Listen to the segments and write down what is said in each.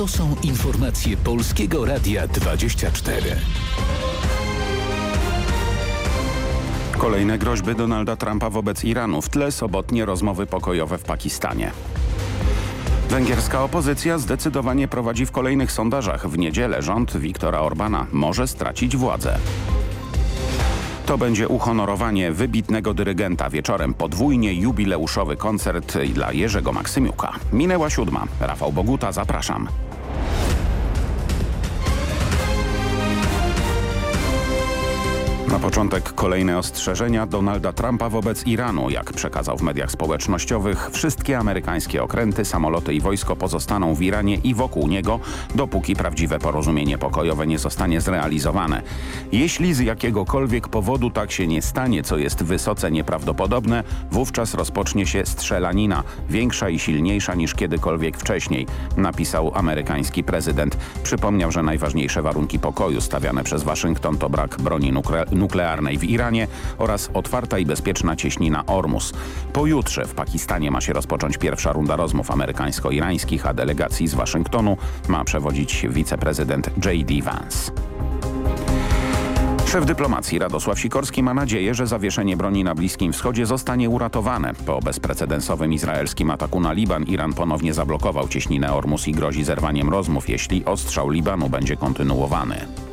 To są informacje Polskiego Radia 24. Kolejne groźby Donalda Trumpa wobec Iranu. W tle sobotnie rozmowy pokojowe w Pakistanie. Węgierska opozycja zdecydowanie prowadzi w kolejnych sondażach. W niedzielę rząd Viktora Orbana może stracić władzę. To będzie uhonorowanie wybitnego dyrygenta. Wieczorem podwójnie jubileuszowy koncert dla Jerzego Maksymiuka. Minęła siódma. Rafał Boguta, zapraszam. Na początek kolejne ostrzeżenia Donalda Trumpa wobec Iranu. Jak przekazał w mediach społecznościowych, wszystkie amerykańskie okręty, samoloty i wojsko pozostaną w Iranie i wokół niego, dopóki prawdziwe porozumienie pokojowe nie zostanie zrealizowane. Jeśli z jakiegokolwiek powodu tak się nie stanie, co jest wysoce nieprawdopodobne, wówczas rozpocznie się strzelanina, większa i silniejsza niż kiedykolwiek wcześniej, napisał amerykański prezydent. Przypomniał, że najważniejsze warunki pokoju stawiane przez Waszyngton to brak broni nuklearnej nuklearnej w Iranie oraz otwarta i bezpieczna cieśnina Ormus. Pojutrze w Pakistanie ma się rozpocząć pierwsza runda rozmów amerykańsko-irańskich, a delegacji z Waszyngtonu ma przewodzić wiceprezydent J.D. Vance. Szef dyplomacji Radosław Sikorski ma nadzieję, że zawieszenie broni na Bliskim Wschodzie zostanie uratowane. Po bezprecedensowym izraelskim ataku na Liban Iran ponownie zablokował cieśninę Ormus i grozi zerwaniem rozmów, jeśli ostrzał Libanu będzie kontynuowany.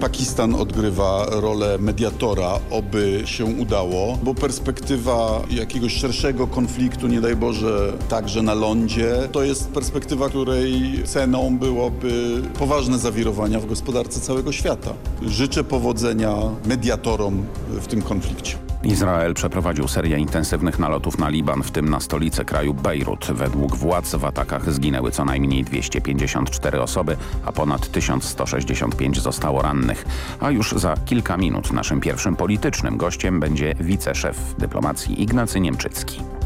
Pakistan odgrywa rolę mediatora, oby się udało, bo perspektywa jakiegoś szerszego konfliktu, nie daj Boże, także na lądzie, to jest perspektywa, której ceną byłoby poważne zawirowania w gospodarce całego świata. Życzę powodzenia mediatorom w tym konflikcie. Izrael przeprowadził serię intensywnych nalotów na Liban, w tym na stolicę kraju Bejrut. Według władz w atakach zginęły co najmniej 254 osoby, a ponad 1165 zostało rannych. A już za kilka minut naszym pierwszym politycznym gościem będzie wiceszef dyplomacji Ignacy Niemczycki.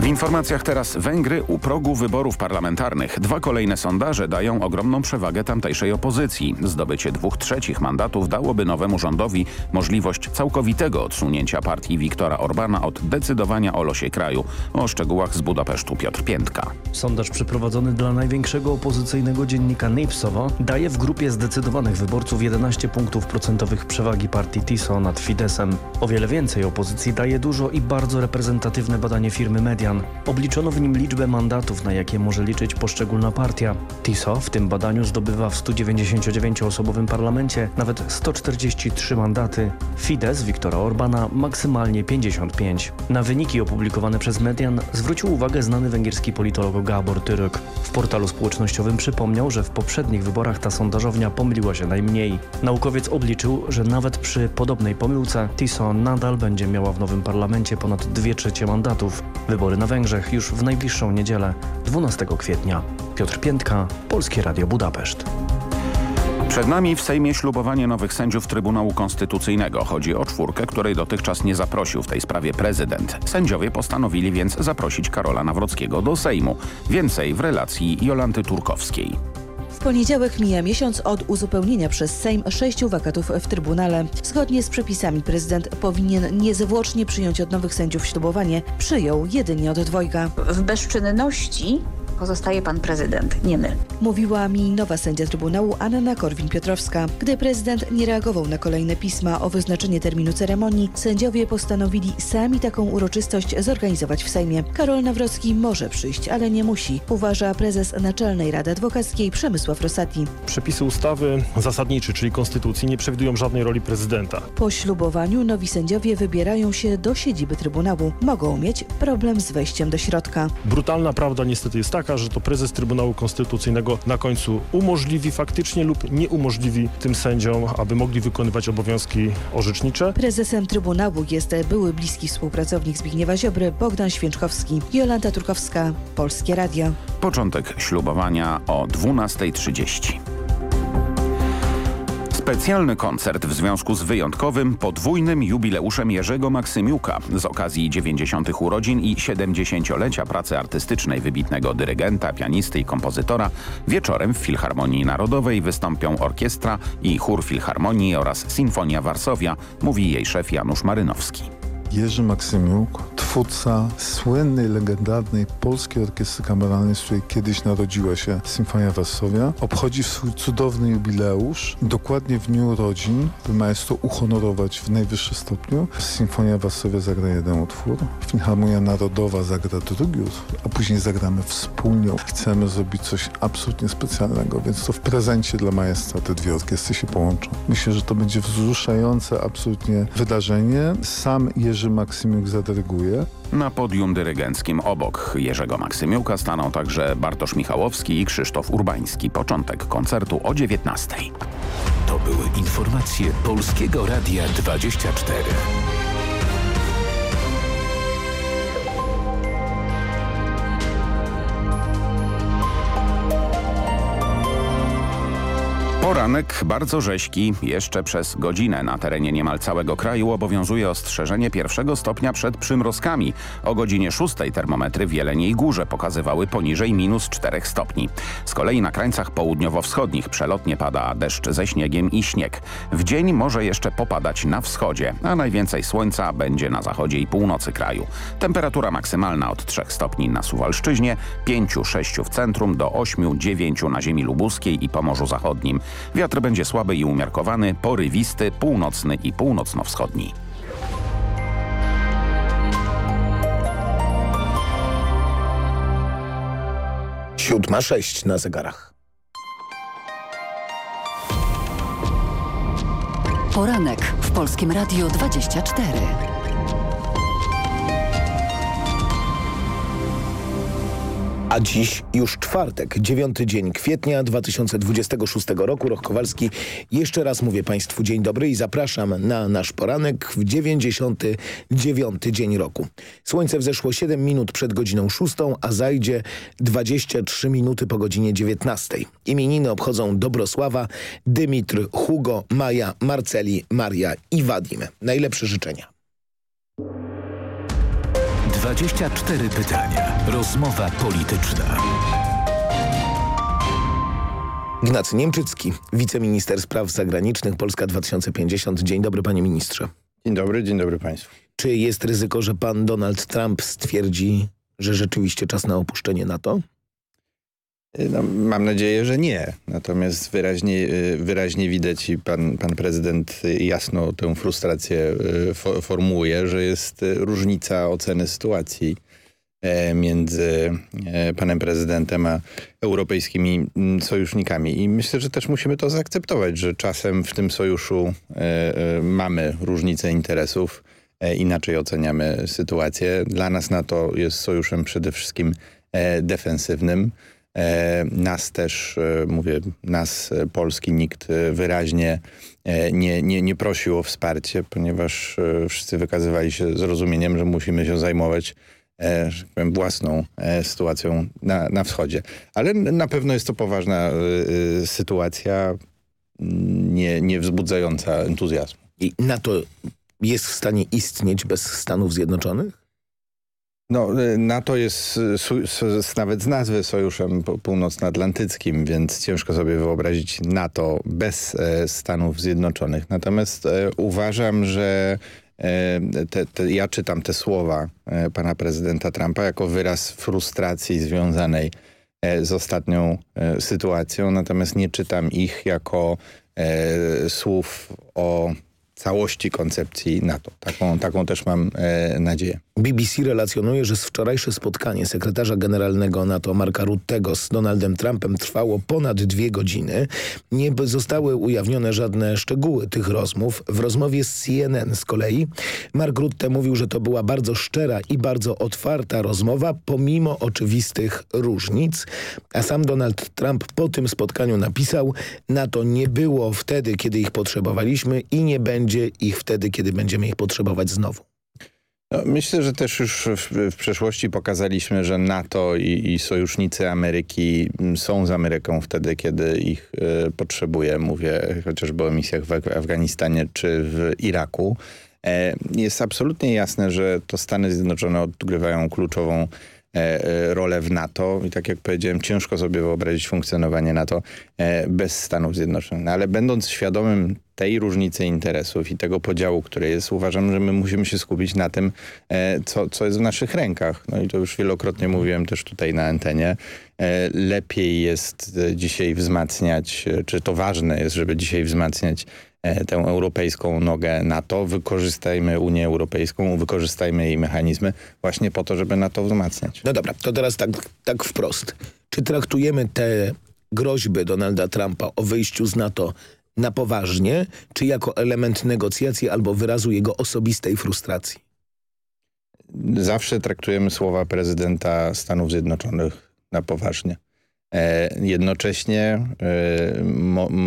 W informacjach teraz Węgry u progu wyborów parlamentarnych. Dwa kolejne sondaże dają ogromną przewagę tamtejszej opozycji. Zdobycie dwóch trzecich mandatów dałoby nowemu rządowi możliwość całkowitego odsunięcia partii Viktora Orbana od decydowania o losie kraju. O szczegółach z Budapesztu Piotr Piętka. Sondaż przeprowadzony dla największego opozycyjnego dziennika Nipsowa daje w grupie zdecydowanych wyborców 11 punktów procentowych przewagi partii TISO nad Fidesem. O wiele więcej opozycji daje dużo i bardzo reprezentatywne badanie firmy Obliczono w nim liczbę mandatów, na jakie może liczyć poszczególna partia. TISO w tym badaniu zdobywa w 199-osobowym parlamencie nawet 143 mandaty. Fidesz Viktora Orbana maksymalnie 55. Na wyniki opublikowane przez Median zwrócił uwagę znany węgierski politolog Gabor Tyrek. W portalu społecznościowym przypomniał, że w poprzednich wyborach ta sondażownia pomyliła się najmniej. Naukowiec obliczył, że nawet przy podobnej pomyłce TISO nadal będzie miała w nowym parlamencie ponad 2 trzecie mandatów. Wybory na Węgrzech już w najbliższą niedzielę, 12 kwietnia. Piotr Piętka, Polskie Radio Budapeszt. Przed nami w Sejmie ślubowanie nowych sędziów Trybunału Konstytucyjnego. Chodzi o czwórkę, której dotychczas nie zaprosił w tej sprawie prezydent. Sędziowie postanowili więc zaprosić Karola Nawrockiego do Sejmu. Więcej w relacji Jolanty Turkowskiej. Poniedziałek mija miesiąc od uzupełnienia przez Sejm sześciu wakatów w Trybunale. Zgodnie z przepisami prezydent powinien niezwłocznie przyjąć od nowych sędziów ślubowanie. Przyjął jedynie od dwojga. W bezczynności pozostaje pan prezydent, nie my. Mówiła mi nowa sędzia Trybunału Anna Korwin-Piotrowska. Gdy prezydent nie reagował na kolejne pisma o wyznaczenie terminu ceremonii, sędziowie postanowili sami taką uroczystość zorganizować w Sejmie. Karol Nawrocki może przyjść, ale nie musi, uważa prezes Naczelnej Rady Adwokackiej Przemysław Rosati. Przepisy ustawy zasadniczej, czyli konstytucji, nie przewidują żadnej roli prezydenta. Po ślubowaniu nowi sędziowie wybierają się do siedziby Trybunału. Mogą mieć problem z wejściem do środka. Brutalna prawda niestety jest taka, że to prezes Trybunału Konstytucyjnego na końcu umożliwi faktycznie lub nie umożliwi tym sędziom, aby mogli wykonywać obowiązki orzecznicze. Prezesem Trybunału jest były bliski współpracownik Zbigniewa Ziobry Bogdan Święczkowski. Jolanta Turkowska, Polskie Radio. Początek ślubowania o 12.30. Specjalny koncert w związku z wyjątkowym, podwójnym jubileuszem Jerzego Maksymiuka z okazji 90. urodzin i 70-lecia pracy artystycznej wybitnego dyrygenta, pianisty i kompozytora wieczorem w Filharmonii Narodowej wystąpią orkiestra i chór Filharmonii oraz Sinfonia Warszawia, mówi jej szef Janusz Marynowski. Jerzy Maksymiuk, twórca słynnej, legendarnej polskiej orkiestry kameralnej, z której kiedyś narodziła się Symfonia Warszawia, obchodzi swój cudowny jubileusz. Dokładnie w dniu urodzin, by maestro uhonorować w najwyższym stopniu, Symfonia Warszawia zagra jeden utwór, Filharmonia Narodowa zagra drugi utwór, a później zagramy wspólnie. Chcemy zrobić coś absolutnie specjalnego, więc to w prezencie dla maestra te dwie orkiestry się połączą. Myślę, że to będzie wzruszające absolutnie wydarzenie. Sam Jerzy Maksymiuk zadyryguje. Na podium dyrygenckim obok Jerzego Maksymiuka staną także Bartosz Michałowski i Krzysztof Urbański. Początek koncertu o 19. To były informacje Polskiego Radia 24. Poranek bardzo rzeźki. Jeszcze przez godzinę na terenie niemal całego kraju obowiązuje ostrzeżenie pierwszego stopnia przed przymrozkami. O godzinie 6 termometry w Jeleniej Górze pokazywały poniżej minus 4 stopni. Z kolei na krańcach południowo-wschodnich przelotnie pada deszcz ze śniegiem i śnieg. W dzień może jeszcze popadać na wschodzie, a najwięcej słońca będzie na zachodzie i północy kraju. Temperatura maksymalna od 3 stopni na Suwalszczyźnie, 5-6 w centrum do 8-9 na ziemi lubuskiej i Pomorzu Zachodnim. Wiatr będzie słaby i umiarkowany, porywisty, północny i północno-wschodni. Siódma sześć na zegarach. Poranek w Polskim Radio 24. A dziś już czwartek, dziewiąty dzień kwietnia 2026 roku. Roch Kowalski. Jeszcze raz mówię Państwu dzień dobry i zapraszam na nasz poranek w 99 dzień roku. Słońce wzeszło 7 minut przed godziną 6, a zajdzie 23 minuty po godzinie 19. Imieniny obchodzą Dobrosława, Dymitr, Hugo, Maja, Marceli, Maria i Wadim. Najlepsze życzenia. 24 pytania. Rozmowa polityczna. Ignacy Niemczycki, wiceminister spraw zagranicznych Polska 2050. Dzień dobry panie ministrze. Dzień dobry, dzień dobry państwu. Czy jest ryzyko, że pan Donald Trump stwierdzi, że rzeczywiście czas na opuszczenie NATO? No, mam nadzieję, że nie. Natomiast wyraźnie, wyraźnie widać i pan, pan prezydent jasno tę frustrację formułuje, że jest różnica oceny sytuacji między panem prezydentem a europejskimi sojusznikami. I myślę, że też musimy to zaakceptować, że czasem w tym sojuszu mamy różnice interesów, inaczej oceniamy sytuację. Dla nas NATO jest sojuszem przede wszystkim defensywnym. Nas też, mówię, nas Polski nikt wyraźnie nie, nie, nie prosił o wsparcie, ponieważ wszyscy wykazywali się zrozumieniem, że musimy się zajmować tak powiem, własną sytuacją na, na wschodzie. Ale na pewno jest to poważna sytuacja, nie, nie wzbudzająca entuzjazmu. I NATO jest w stanie istnieć bez Stanów Zjednoczonych? No, NATO jest nawet z nazwy sojuszem północnoatlantyckim, więc ciężko sobie wyobrazić NATO bez Stanów Zjednoczonych. Natomiast uważam, że te, te, ja czytam te słowa pana prezydenta Trumpa jako wyraz frustracji związanej z ostatnią sytuacją, natomiast nie czytam ich jako słów o całości koncepcji NATO. Taką, taką też mam e, nadzieję. BBC relacjonuje, że wczorajsze spotkanie sekretarza generalnego NATO Marka Ruttego z Donaldem Trumpem trwało ponad dwie godziny. Nie zostały ujawnione żadne szczegóły tych rozmów. W rozmowie z CNN z kolei Mark Rutte mówił, że to była bardzo szczera i bardzo otwarta rozmowa, pomimo oczywistych różnic. A sam Donald Trump po tym spotkaniu napisał, NATO nie było wtedy, kiedy ich potrzebowaliśmy i nie będzie ich wtedy, kiedy będziemy ich potrzebować znowu. No, myślę, że też już w, w, przeszłości pokazaliśmy, że NATO i, i, sojusznicy Ameryki są z Ameryką wtedy, kiedy ich y, potrzebuje. Mówię chociażby o misjach w Afganistanie czy w Iraku. E, jest absolutnie jasne, że to Stany Zjednoczone odgrywają kluczową rolę w NATO i tak jak powiedziałem, ciężko sobie wyobrazić funkcjonowanie NATO bez Stanów Zjednoczonych. No, ale będąc świadomym tej różnicy interesów i tego podziału, który jest, uważam, że my musimy się skupić na tym, co, co jest w naszych rękach. No i to już wielokrotnie mówiłem też tutaj na antenie. Lepiej jest dzisiaj wzmacniać, czy to ważne jest, żeby dzisiaj wzmacniać E, tę europejską nogę NATO, wykorzystajmy Unię Europejską, wykorzystajmy jej mechanizmy właśnie po to, żeby NATO wzmacniać. No dobra, to teraz tak, tak wprost. Czy traktujemy te groźby Donalda Trumpa o wyjściu z NATO na poważnie, czy jako element negocjacji albo wyrazu jego osobistej frustracji? Zawsze traktujemy słowa prezydenta Stanów Zjednoczonych na poważnie. E, jednocześnie e,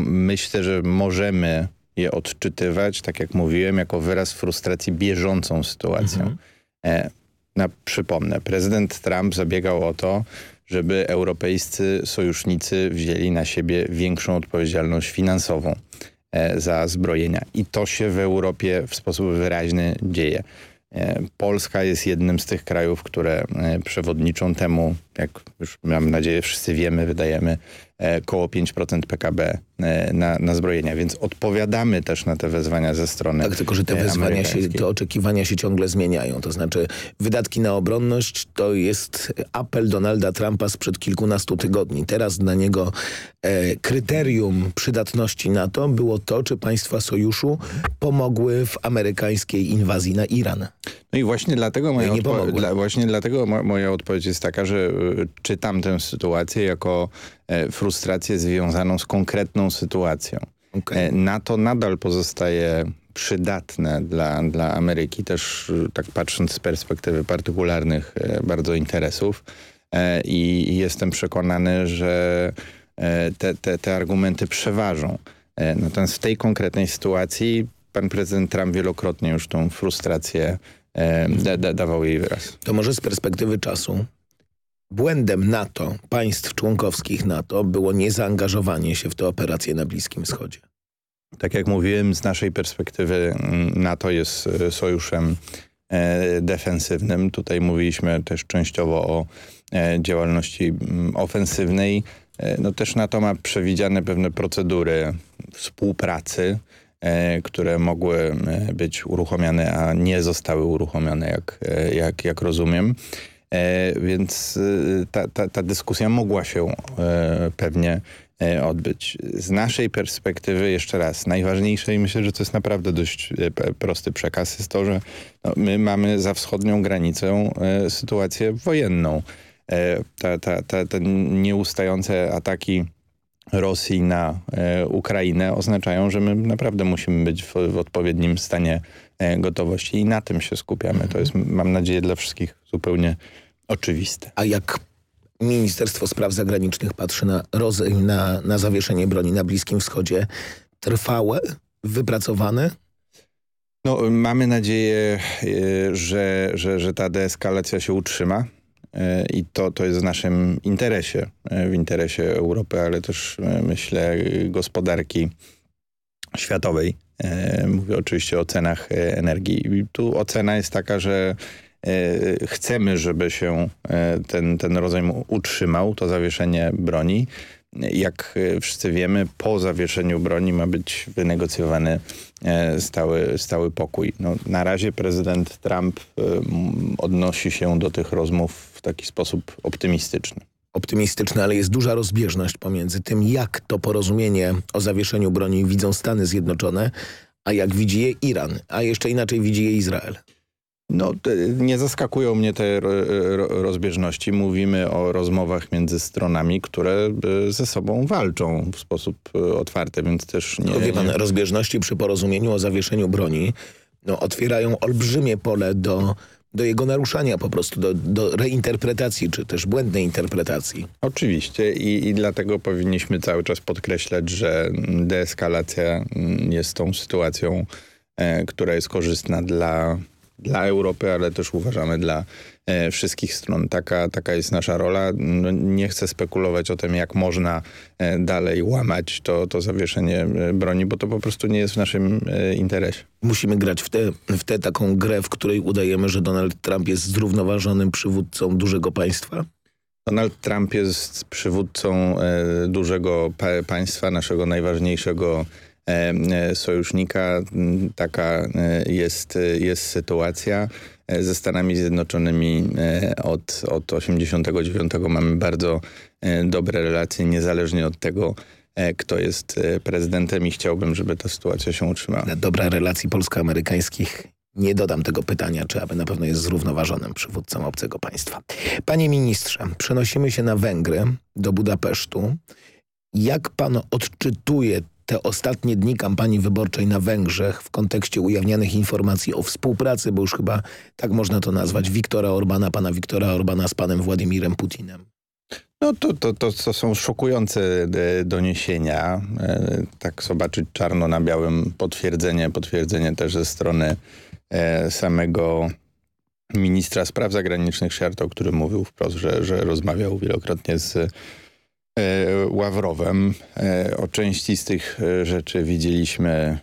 myślę, że możemy je odczytywać, tak jak mówiłem, jako wyraz frustracji bieżącą sytuacją. Mhm. E, na, przypomnę, prezydent Trump zabiegał o to, żeby europejscy sojusznicy wzięli na siebie większą odpowiedzialność finansową e, za zbrojenia. I to się w Europie w sposób wyraźny dzieje. E, Polska jest jednym z tych krajów, które e, przewodniczą temu, jak już mam nadzieję wszyscy wiemy, wydajemy E, koło 5% PKB e, na, na zbrojenia, więc odpowiadamy też na te wezwania ze strony Tak, tylko że te e, wezwania się, te oczekiwania się ciągle zmieniają. To znaczy wydatki na obronność to jest apel Donalda Trumpa sprzed kilkunastu tygodni. Teraz dla niego e, kryterium przydatności NATO było to, czy państwa sojuszu pomogły w amerykańskiej inwazji na Iran. No i właśnie dlatego moja, no dla, właśnie dlatego moja odpowiedź jest taka, że czytam tę sytuację jako E, frustrację związaną z konkretną sytuacją. Okay. NATO nadal pozostaje przydatne dla, dla Ameryki, też e, tak patrząc z perspektywy partykularnych bardzo interesów i jestem przekonany, że te, te, te argumenty przeważą. Natomiast w tej konkretnej sytuacji pan prezydent Trump wielokrotnie już tą frustrację da, da, dawał jej wyraz. To może z perspektywy czasu Błędem NATO, państw członkowskich NATO było niezaangażowanie się w te operacje na Bliskim Wschodzie. Tak jak mówiłem, z naszej perspektywy mm, NATO jest e, sojuszem e, defensywnym. Tutaj mówiliśmy też częściowo o e, działalności mm, ofensywnej. No też NATO ma przewidziane pewne procedury współpracy, które mogły być uruchomione, a nie zostały uruchomione, jak, jak, jak rozumiem. E, więc e, ta, ta, ta dyskusja mogła się e, pewnie odbyć. Z naszej perspektywy, jeszcze raz, najważniejsze i myślę, że to jest naprawdę dość prosty przekaz, jest to, że no, my mamy za wschodnią granicą sytuację wojenną. Ta, ta, ta, te nieustające ataki Rosji na Ukrainę oznaczają, że my naprawdę musimy być w, w odpowiednim stanie gotowości i na tym się skupiamy. To jest, mam nadzieję, dla wszystkich zupełnie oczywiste. A jak Ministerstwo Spraw Zagranicznych patrzy na, na, na zawieszenie broni na Bliskim Wschodzie, trwałe, wypracowane? No, mamy nadzieję, e, że, że, że ta deeskalacja się utrzyma e, i to, to jest w naszym interesie, e, w interesie Europy, ale też myślę gospodarki światowej. Mówię oczywiście o cenach energii. I tu ocena jest taka, że chcemy, żeby się e, ten, ten rodzaj utrzymał, to zawieszenie broni. Jak e, wszyscy wiemy, po zawieszeniu broni ma być wynegocjowany stały, stały pokój. No, na razie prezydent Trump odnosi się do tych rozmów w taki sposób optymistyczny optymistyczny, ale jest duża rozbieżność pomiędzy tym, jak to porozumienie o zawieszeniu broni widzą Stany Zjednoczone, a jak widzi je Iran, a jeszcze inaczej widzi je Izrael. No, nie zaskakują mnie te rozbieżności. Mówimy o rozmowach między stronami, które e, ze sobą walczą w sposób e, otwarty, więc też nie... No, wie pan, rozbieżności przy porozumieniu o zawieszeniu broni no, otwierają olbrzymie pole do, do jego naruszania po prostu, do, do reinterpretacji, czy też błędnej interpretacji. Oczywiście I, i dlatego powinniśmy cały czas podkreślać, że deeskalacja jest tą sytuacją, e, która jest korzystna dla dla Europy, ale też uważamy dla e, wszystkich stron. Taka, taka jest nasza rola. No, nie chcę spekulować o tym, jak można e, dalej łamać to, to zawieszenie e, broni, bo to po prostu nie jest w naszym e, interesie. Musimy grać w tę w te taką grę, w której udajemy, że Donald Trump jest zrównoważonym przywódcą dużego państwa? Donald Trump jest przywódcą e, dużego pa państwa, naszego najważniejszego e sojusznika. Taka e, jest, jest sytuacja. E, ze Stanami Zjednoczonymi od, od 89 mamy bardzo dobre relacje, niezależnie od tego, kto jest prezydentem i chciałbym, żeby ta sytuacja się utrzymała. Dobra relacji polsko-amerykańskich nie dodam tego pytania, czy aby na pewno jest zrównoważonym przywódcą obcego państwa. Panie ministrze, przenosimy się na Węgry, do Budapesztu. Jak pan odczytuje te ostatnie dni kampanii wyborczej na Węgrzech w kontekście ujawnianych informacji o współpracy, bo już chyba tak można to nazwać, Wiktora Orbana, pana Wiktora Orbana z panem Władimirem Putinem? No to, to, to, to są szokujące e, doniesienia. E, tak zobaczyć czarno na białym potwierdzenie, potwierdzenie też ze strony E, samego ministra spraw zagranicznych Siarto, który mówił wprost, że, że rozmawiał wielokrotnie z Ławrowem. E, o części z tych rzeczy widzieliśmy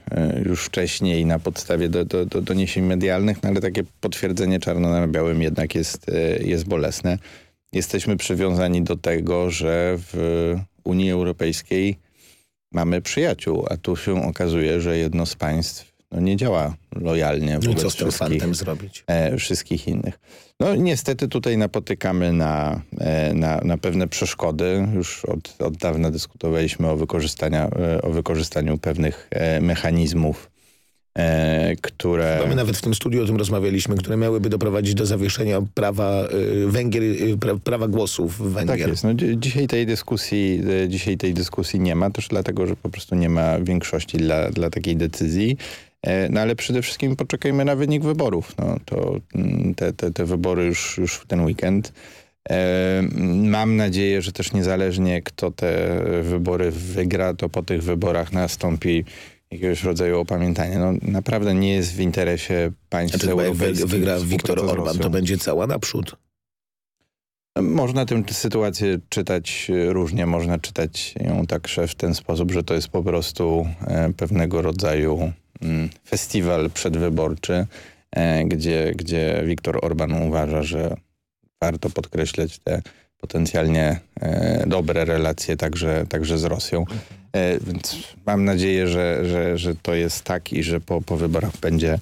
już wcześniej na podstawie do, do, do doniesień medialnych, no ale takie potwierdzenie czarno na białym jednak jest, jest bolesne. Jesteśmy przywiązani do tego, że w Unii Europejskiej mamy przyjaciół, a tu się okazuje, że jedno z państw no nie działa lojalnie no wobec co z tym zrobić? E, wszystkich innych. No niestety tutaj napotykamy na, e, na, na pewne przeszkody. Już od, od dawna dyskutowaliśmy o, wykorzystania, e, o wykorzystaniu pewnych e, mechanizmów E, które... Chyba my nawet w tym studiu o tym rozmawialiśmy, które miałyby doprowadzić do zawieszenia prawa y, Węgier, pra, prawa głosów Węgier. Tak jest. No, dzisiaj, tej dyskusji, e, dzisiaj tej dyskusji nie ma, też dlatego, że po prostu nie ma większości dla, dla takiej decyzji. E, no ale przede wszystkim poczekajmy na wynik wyborów. No, to mm, te, te, te wybory już, już w ten weekend. E, mam nadzieję, że też niezależnie kto te wybory wygra, to po tych wyborach nastąpi jakiegoś rodzaju opamiętanie. No, naprawdę nie jest w interesie państw znaczy, europejskich. Jak wygra Viktor Orban, to będzie cała naprzód. Można tę sytuację czytać różnie. Można czytać ją także w ten sposób, że to jest po prostu e, pewnego rodzaju festiwal przedwyborczy, e, gdzie, gdzie Viktor Orban uważa, że warto podkreślać te potencjalnie e, dobre relacje także, także z Rosją. E, więc mam nadzieję, że, że, że to jest tak i że po, po wyborach będzie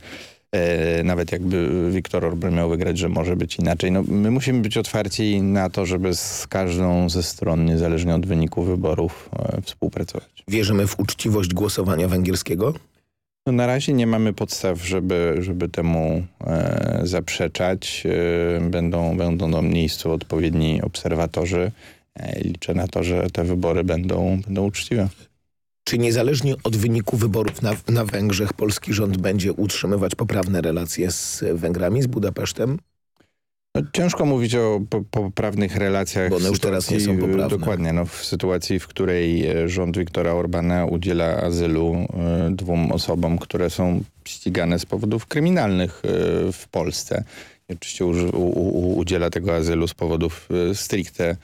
nawet jakby Viktor Orban miał wygrać, że może być inaczej. No, my musimy być otwarci na to, żeby z każdą ze stron, niezależnie od wyniku wyborów, współpracować. Wierzymy w uczciwość głosowania węgierskiego? No na razie nie mamy podstaw, żeby, żeby temu e, zaprzeczać. E, będą, będą na miejscu odpowiedni obserwatorzy. E, liczę na to, że te wybory będą, będą uczciwe. Czy niezależnie od wyniku wyborów na, na Węgrzech polski rząd będzie utrzymywać poprawne relacje z Węgrami, z Budapesztem? No, ciężko mówić o poprawnych relacjach. Bo one już teraz nie są poprawne. Dokładnie. No, w sytuacji, w której e, rząd Viktora Orbana udziela azylu y, dwóm osobom, które są ścigane z powodów kryminalnych w Polsce. I oczywiście udziela tego azylu z powodów stricte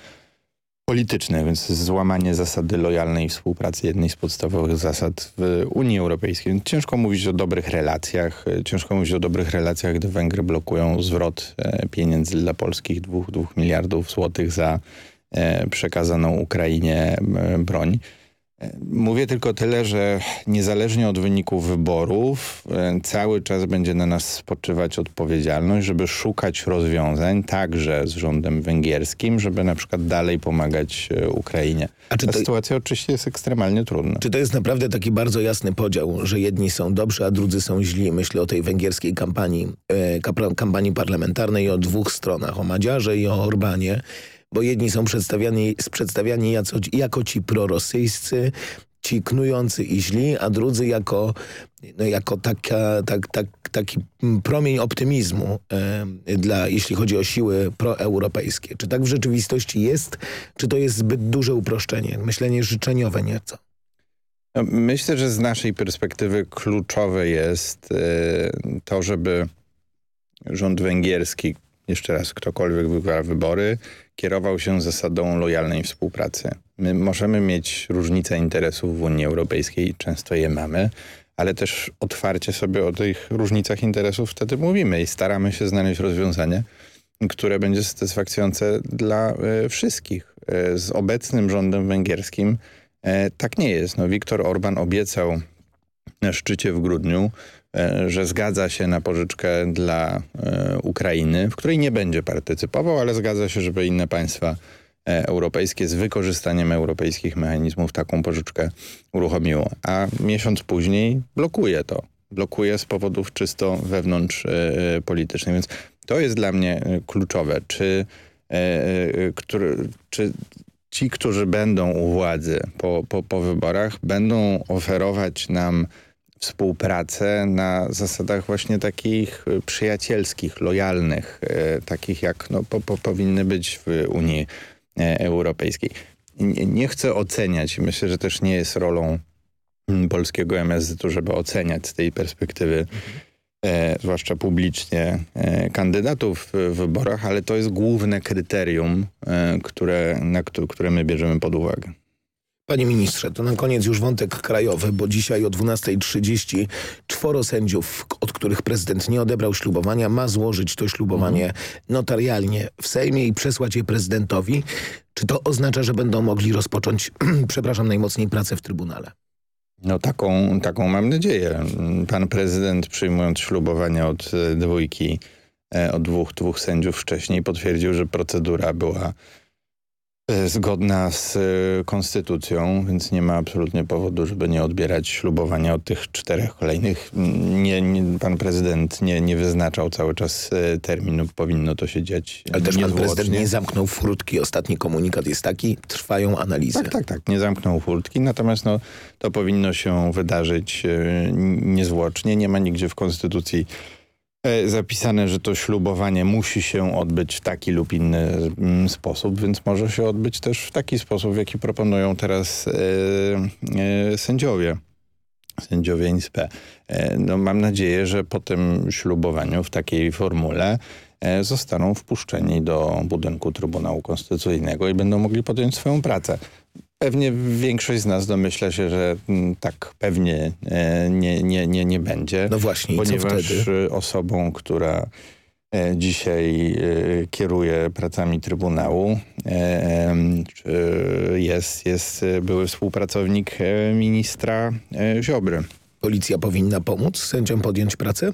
polityczne, więc złamanie zasady lojalnej współpracy, jednej z podstawowych zasad w Unii Europejskiej. Ciężko mówić o dobrych relacjach, ciężko mówić o dobrych relacjach, gdy Węgry blokują zwrot e, pieniędzy dla polskich dwóch, dwóch miliardów złotych za e, przekazaną Ukrainie broń. Mówię tylko tyle, że niezależnie od wyniku wyborów e, cały czas będzie na nas spoczywać odpowiedzialność, żeby szukać rozwiązań także z rządem węgierskim, żeby na przykład dalej pomagać e, Ukrainie. A czy Ta to, sytuacja oczywiście jest ekstremalnie trudna. Czy to jest naprawdę taki bardzo jasny podział, że jedni są dobrzy, a drudzy są źli? Myślę o tej węgierskiej kampanii, e, kampanii parlamentarnej o dwóch stronach, o Madziarze i o Orbanie bo jedni są przedstawiani, przedstawiani jako, jako ci prorosyjscy, ci knujący i źli, a drudzy jako, no jako taka, tak, tak, taki promień optymizmu dla, jeśli chodzi o siły proeuropejskie. Czy tak w rzeczywistości jest, czy to jest zbyt duże uproszczenie, myślenie życzeniowe nieco? No, myślę, że z naszej perspektywy kluczowe jest e, to, żeby rząd węgierski, jeszcze raz ktokolwiek wygrał wybory, kierował się zasadą lojalnej współpracy. My możemy mieć różnice interesów w Unii Europejskiej, często je mamy, ale też otwarcie sobie o tych różnicach interesów wtedy mówimy i staramy się znaleźć rozwiązanie, które będzie satysfakcjonujące dla e, wszystkich. E, z obecnym rządem węgierskim e, tak nie jest. No, Viktor Orban obiecał na szczycie w grudniu, że zgadza się na pożyczkę dla e, Ukrainy, w której nie będzie partycypował, ale zgadza się, żeby inne państwa e, europejskie z wykorzystaniem europejskich mechanizmów taką pożyczkę uruchomiło. A miesiąc później blokuje to. Blokuje z powodów czysto wewnątrz politycznych. Więc to jest dla mnie kluczowe. Czy, który, czy ci, którzy będą u władzy po, po, po wyborach, będą oferować nam współpracę na zasadach właśnie takich przyjacielskich, lojalnych, e, takich jak no, po, po, powinny być w Unii e, Europejskiej. Nie, nie chcę oceniać, myślę, że też nie jest rolą mm, polskiego MSZ-u, żeby oceniać z tej perspektywy e, zwłaszcza publicznie, e, kandydatów w wyborach, ale to jest główne kryterium, e, które, na które my bierzemy pod uwagę. Panie ministrze, to na koniec już wątek krajowy, bo dzisiaj o 12.30 czworo sędziów, od których prezydent nie odebrał ślubowania, ma złożyć to ślubowanie mhm. notarialnie w Sejmie i przesłać je prezydentowi. Czy to oznacza, że będą mogli rozpocząć, przepraszam najmocniej, pracę w Trybunale? No taką, taką mam nadzieję. Pan prezydent przyjmując ślubowanie od e, dwójki, e, od dwóch, dwóch sędziów wcześniej potwierdził, że procedura była zgodna z e, konstytucją, więc nie ma absolutnie powodu, żeby nie odbierać ślubowania od tych czterech kolejnych. Nie, nie, pan prezydent nie, nie wyznaczał cały czas e, terminu, powinno to się dziać Ale też pan prezydent nie zamknął furtki. Ostatni komunikat jest taki, trwają analizy. Tak, tak, tak, nie zamknął furtki, natomiast no, to powinno się wydarzyć niezwłocznie. Nie ma nigdzie w konstytucji E, zapisane, że to ślubowanie musi się odbyć w taki lub inny mm, sposób, więc może się odbyć też w taki sposób, w jaki proponują teraz e, e, sędziowie sędziowie INSPE. E, no, mam nadzieję, że po tym ślubowaniu w takiej formule e, zostaną wpuszczeni do budynku Trybunału Konstytucyjnego i będą mogli podjąć swoją pracę. Pewnie większość z nas domyśla się, że mm, tak pewnie e, nie, nie, nie, nie będzie. No właśnie, ponieważ osobą, która e, dzisiaj e, kieruje pracami Trybunału jest, jest były współpracownik ministra Ziobry. Policja powinna pomóc sędziom podjąć pracę?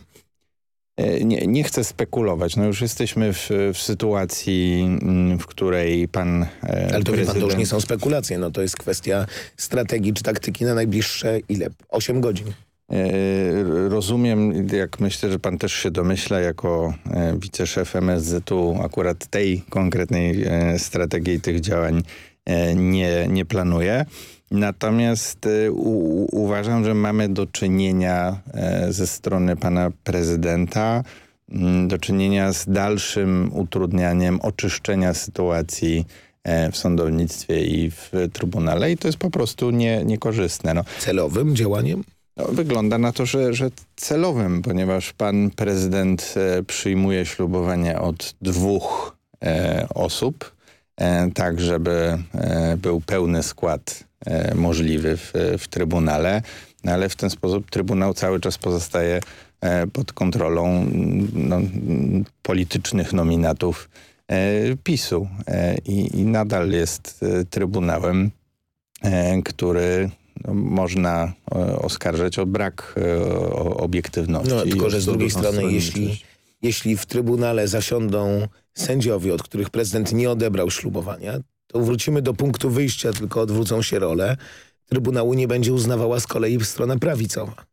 E, nie, nie chcę spekulować. No już jesteśmy w, w sytuacji, mm, w której pan e, Ale to, prezydent... pan, to już nie są spekulacje. No to jest kwestia strategii czy taktyki na najbliższe ile? 8 godzin. E, rozumiem, jak myślę, że pan też się domyśla jako wiceszef MSZ-u akurat tej konkretnej strategii tych działań nie, nie planuje. Natomiast y, u, uważam, że mamy do czynienia e, ze strony pana prezydenta mm, do czynienia z dalszym utrudnianiem oczyszczenia sytuacji e, w sądownictwie i w Trybunale i to jest po prostu nie, niekorzystne. No. Celowym działaniem? No, wygląda na to, że, że celowym, ponieważ pan prezydent e, przyjmuje ślubowanie od dwóch e, osób, e, tak żeby e, był pełny skład możliwy w, w Trybunale, no ale w ten sposób Trybunał cały czas pozostaje e, pod kontrolą no, politycznych nominatów e, PiSu I, i nadal jest Trybunałem, który no, można oskarżać o brak obiektywności. No, tylko, że z drugiej strony, jeśli, jeśli w Trybunale zasiądą sędziowie, od których prezydent nie odebrał ślubowania, to wrócimy do punktu wyjścia, tylko odwrócą się role. Trybunału nie będzie uznawała z kolei strona prawicowa.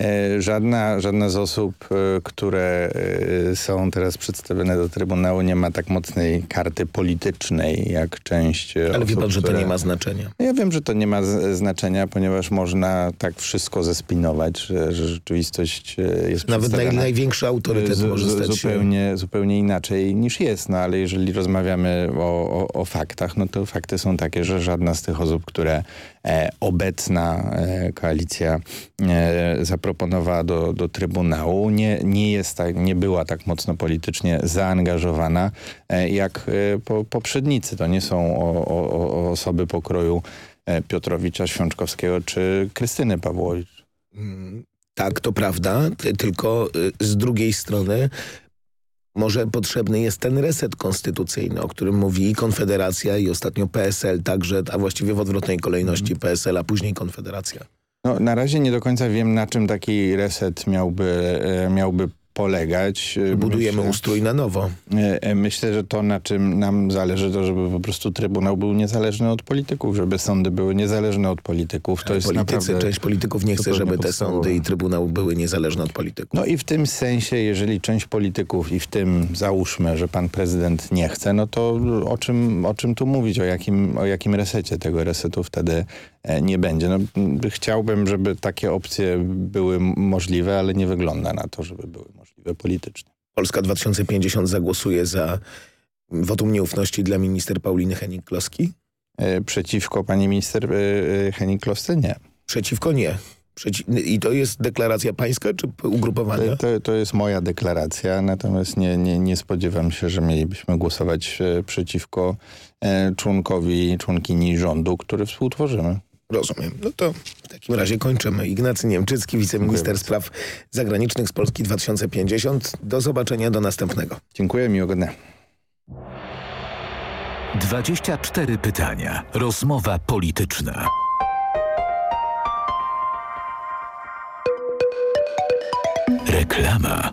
E, żadna, żadna z osób, e, które e, są teraz przedstawione do Trybunału nie ma tak mocnej karty politycznej jak część Ale osób, wie pan, że które... to nie ma znaczenia. Ja wiem, że to nie ma znaczenia, ponieważ można tak wszystko zespinować, że, że rzeczywistość jest Nawet naj, największy autorytet z, może stać zupełnie, się... zupełnie inaczej niż jest. No ale jeżeli rozmawiamy o, o, o faktach, no to fakty są takie, że żadna z tych osób, które obecna e, koalicja e, zaproponowała do, do Trybunału, nie, nie, jest tak, nie była tak mocno politycznie zaangażowana jak poprzednicy. To nie są o, o, osoby pokroju Piotrowicza Świączkowskiego czy Krystyny Pawłowicz. Mm, tak, to prawda, tylko z drugiej strony może potrzebny jest ten reset konstytucyjny, o którym mówi i Konfederacja i ostatnio PSL także, a właściwie w odwrotnej kolejności mhm. PSL, a później Konfederacja. No, na razie nie do końca wiem, na czym taki reset miałby, e, miałby polegać. Budujemy myślę, ustrój na nowo. E, e, myślę, że to na czym nam zależy to, żeby po prostu Trybunał był niezależny od polityków, żeby sądy były niezależne od polityków. To jest Politycy, naprawdę, część polityków nie chce, żeby te sądy i Trybunał były niezależne od polityków. No i w tym sensie, jeżeli część polityków i w tym załóżmy, że pan prezydent nie chce, no to o czym, o czym tu mówić, o jakim, o jakim resecie tego resetu wtedy e, nie będzie. No, chciałbym, żeby takie opcje były możliwe, ale nie wygląda na to, żeby były możliwe politycznie. Polska 2050 zagłosuje za wotum nieufności dla minister Pauliny Henning-Kloski? E, przeciwko pani minister e, e, Henning-Klosce nie. Przeciwko nie. Przeci I to jest deklaracja pańska czy ugrupowania? To, to jest moja deklaracja, natomiast nie, nie, nie spodziewam się, że mielibyśmy głosować przeciwko członkowi, członkini rządu, który współtworzymy. Rozumiem. No to w takim razie kończymy. Ignacy Niemczycki, wiceminister spraw zagranicznych z Polski 2050. Do zobaczenia, do następnego. Dziękuję, miłego dnia. 24 pytania. Rozmowa polityczna. Reklama.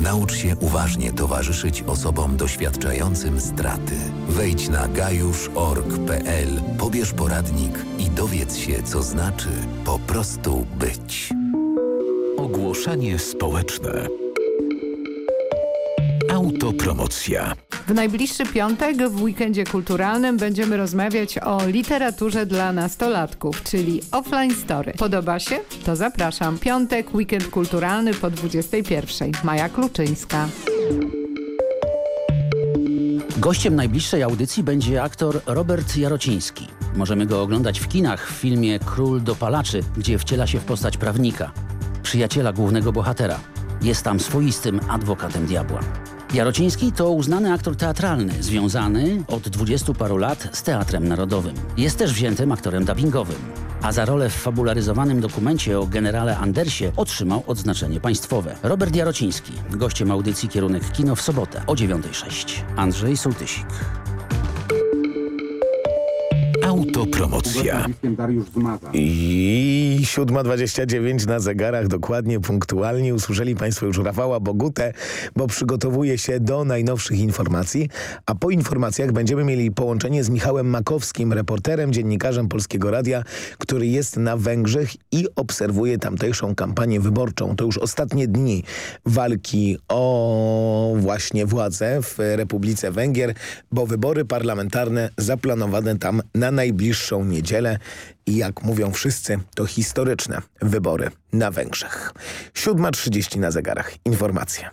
Naucz się uważnie towarzyszyć osobom doświadczającym straty. Wejdź na gajusz.org.pl, pobierz poradnik i dowiedz się, co znaczy po prostu być. Ogłoszenie społeczne. Autopromocja. W najbliższy piątek w weekendzie kulturalnym będziemy rozmawiać o literaturze dla nastolatków, czyli offline story. Podoba się? To zapraszam. Piątek, weekend kulturalny po 21. Maja Kluczyńska. Gościem najbliższej audycji będzie aktor Robert Jarociński. Możemy go oglądać w kinach w filmie Król dopalaczy, gdzie wciela się w postać prawnika, przyjaciela głównego bohatera. Jest tam swoistym adwokatem diabła. Jarociński to uznany aktor teatralny, związany od dwudziestu paru lat z Teatrem Narodowym. Jest też wziętym aktorem dubbingowym. a za rolę w fabularyzowanym dokumencie o generale Andersie otrzymał odznaczenie państwowe. Robert Jarociński, gościem audycji Kierunek Kino w sobotę o 9.06. Andrzej Sołtysik. Autopromocja. I 7.29 na zegarach, dokładnie, punktualnie. Usłyszeli Państwo już Rafała Bogutę, bo przygotowuje się do najnowszych informacji, a po informacjach będziemy mieli połączenie z Michałem Makowskim, reporterem, dziennikarzem Polskiego Radia, który jest na Węgrzech i obserwuje tamtejszą kampanię wyborczą. To już ostatnie dni walki o właśnie władzę w Republice Węgier, bo wybory parlamentarne zaplanowane tam na najbliższą niedzielę i jak mówią wszyscy, to historyczne wybory na Węgrzech. 7.30 na zegarach. Informacje.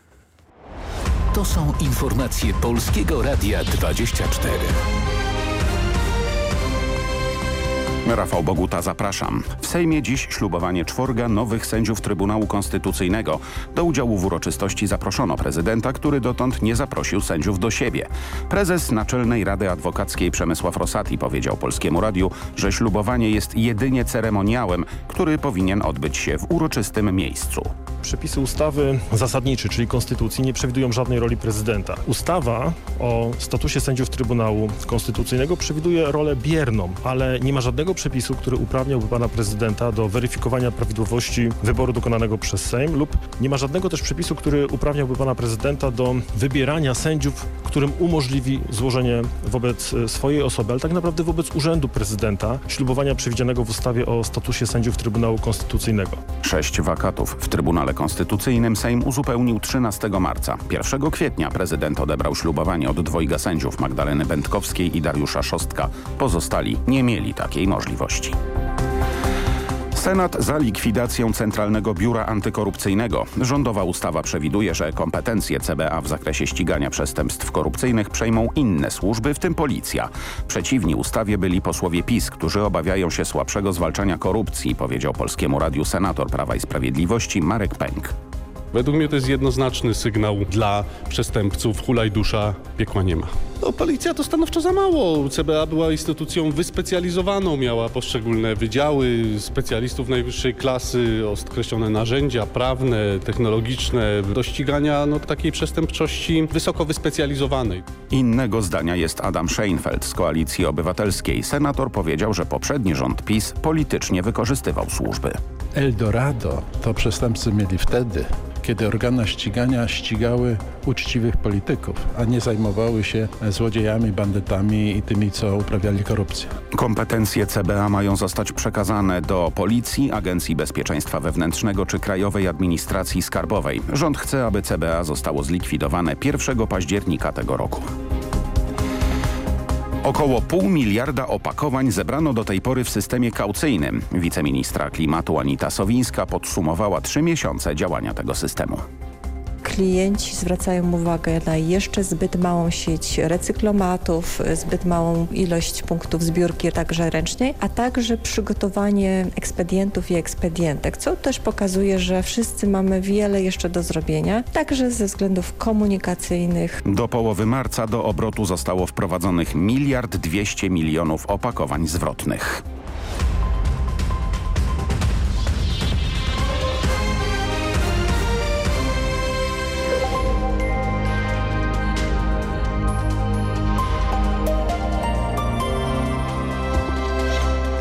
To są informacje Polskiego Radia 24. Rafał Boguta, zapraszam. W Sejmie dziś ślubowanie czworga nowych sędziów Trybunału Konstytucyjnego. Do udziału w uroczystości zaproszono prezydenta, który dotąd nie zaprosił sędziów do siebie. Prezes Naczelnej Rady Adwokackiej Przemysław Rosati powiedział Polskiemu Radiu, że ślubowanie jest jedynie ceremoniałem, który powinien odbyć się w uroczystym miejscu. Przepisy ustawy zasadniczej, czyli konstytucji, nie przewidują żadnej roli prezydenta. Ustawa o statusie sędziów Trybunału Konstytucyjnego przewiduje rolę bierną, ale nie ma żadnego przepisu, który uprawniałby pana prezydenta do weryfikowania prawidłowości wyboru dokonanego przez Sejm lub nie ma żadnego też przepisu, który uprawniałby pana prezydenta do wybierania sędziów, którym umożliwi złożenie wobec swojej osoby, ale tak naprawdę wobec urzędu prezydenta ślubowania przewidzianego w ustawie o statusie sędziów Trybunału Konstytucyjnego. Sześć wakatów w Trybunale Konstytucyjnym Sejm uzupełnił 13 marca. 1 kwietnia prezydent odebrał ślubowanie od dwojga sędziów Magdaleny Będkowskiej i Dariusza Szostka. Pozostali nie mieli takiej możliwości. Senat za likwidacją Centralnego Biura Antykorupcyjnego. Rządowa ustawa przewiduje, że kompetencje CBA w zakresie ścigania przestępstw korupcyjnych przejmą inne służby, w tym policja. Przeciwni ustawie byli posłowie PiS, którzy obawiają się słabszego zwalczania korupcji, powiedział Polskiemu Radiu senator Prawa i Sprawiedliwości Marek Pęk. Według mnie to jest jednoznaczny sygnał dla przestępców. Hulaj dusza, piekła nie ma. No, policja to stanowczo za mało. CBA była instytucją wyspecjalizowaną, miała poszczególne wydziały, specjalistów najwyższej klasy, określone narzędzia prawne, technologiczne do ścigania no, takiej przestępczości wysoko wyspecjalizowanej. Innego zdania jest Adam Scheinfeld z Koalicji Obywatelskiej. Senator powiedział, że poprzedni rząd PiS politycznie wykorzystywał służby. Eldorado to przestępcy mieli wtedy, kiedy organa ścigania ścigały uczciwych polityków, a nie zajmowały się złodziejami, bandytami i tymi, co uprawiali korupcję. Kompetencje CBA mają zostać przekazane do Policji, Agencji Bezpieczeństwa Wewnętrznego czy Krajowej Administracji Skarbowej. Rząd chce, aby CBA zostało zlikwidowane 1 października tego roku. Około pół miliarda opakowań zebrano do tej pory w systemie kaucyjnym. Wiceministra klimatu Anita Sowińska podsumowała trzy miesiące działania tego systemu. Klienci zwracają uwagę na jeszcze zbyt małą sieć recyklomatów, zbyt małą ilość punktów zbiórki także ręcznej, a także przygotowanie ekspedientów i ekspedientek, co też pokazuje, że wszyscy mamy wiele jeszcze do zrobienia, także ze względów komunikacyjnych. Do połowy marca do obrotu zostało wprowadzonych miliard dwieście milionów opakowań zwrotnych.